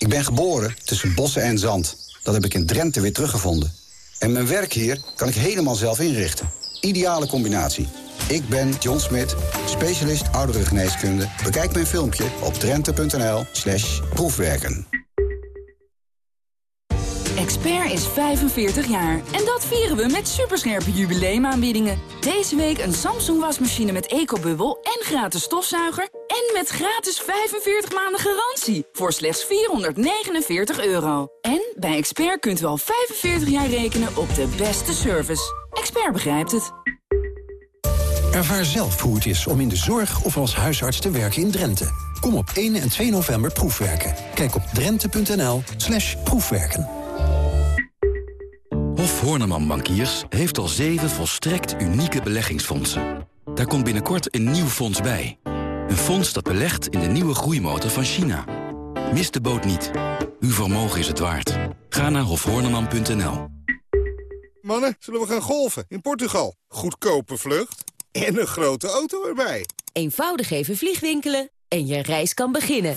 Ik ben geboren tussen bossen en zand. Dat heb ik in Drenthe weer teruggevonden. En mijn werk hier kan ik helemaal zelf inrichten. Ideale combinatie. Ik ben John Smit, specialist ouderengeneeskunde. Bekijk mijn filmpje op drenthe.nl proefwerken. Expert is 45 jaar en dat vieren we met superscherpe jubileumaanbiedingen. Deze week een Samsung wasmachine met ecobubbel en gratis stofzuiger... en met gratis 45 maanden garantie voor slechts 449 euro. En bij Expert kunt u al 45 jaar rekenen op de beste service. Expert begrijpt het. Ervaar zelf hoe het is om in de zorg of als huisarts te werken in Drenthe. Kom op 1 en 2 november proefwerken. Kijk op drenthe.nl proefwerken. Hof Horneman Bankiers heeft al zeven volstrekt unieke beleggingsfondsen. Daar komt binnenkort een nieuw fonds bij. Een fonds dat belegt in de nieuwe groeimotor van China. Mis de boot niet. Uw vermogen is het waard. Ga naar hofhorneman.nl. Mannen, zullen we gaan golfen in Portugal? Goedkope vlucht en een grote auto erbij. Eenvoudig even vliegwinkelen en je reis kan beginnen.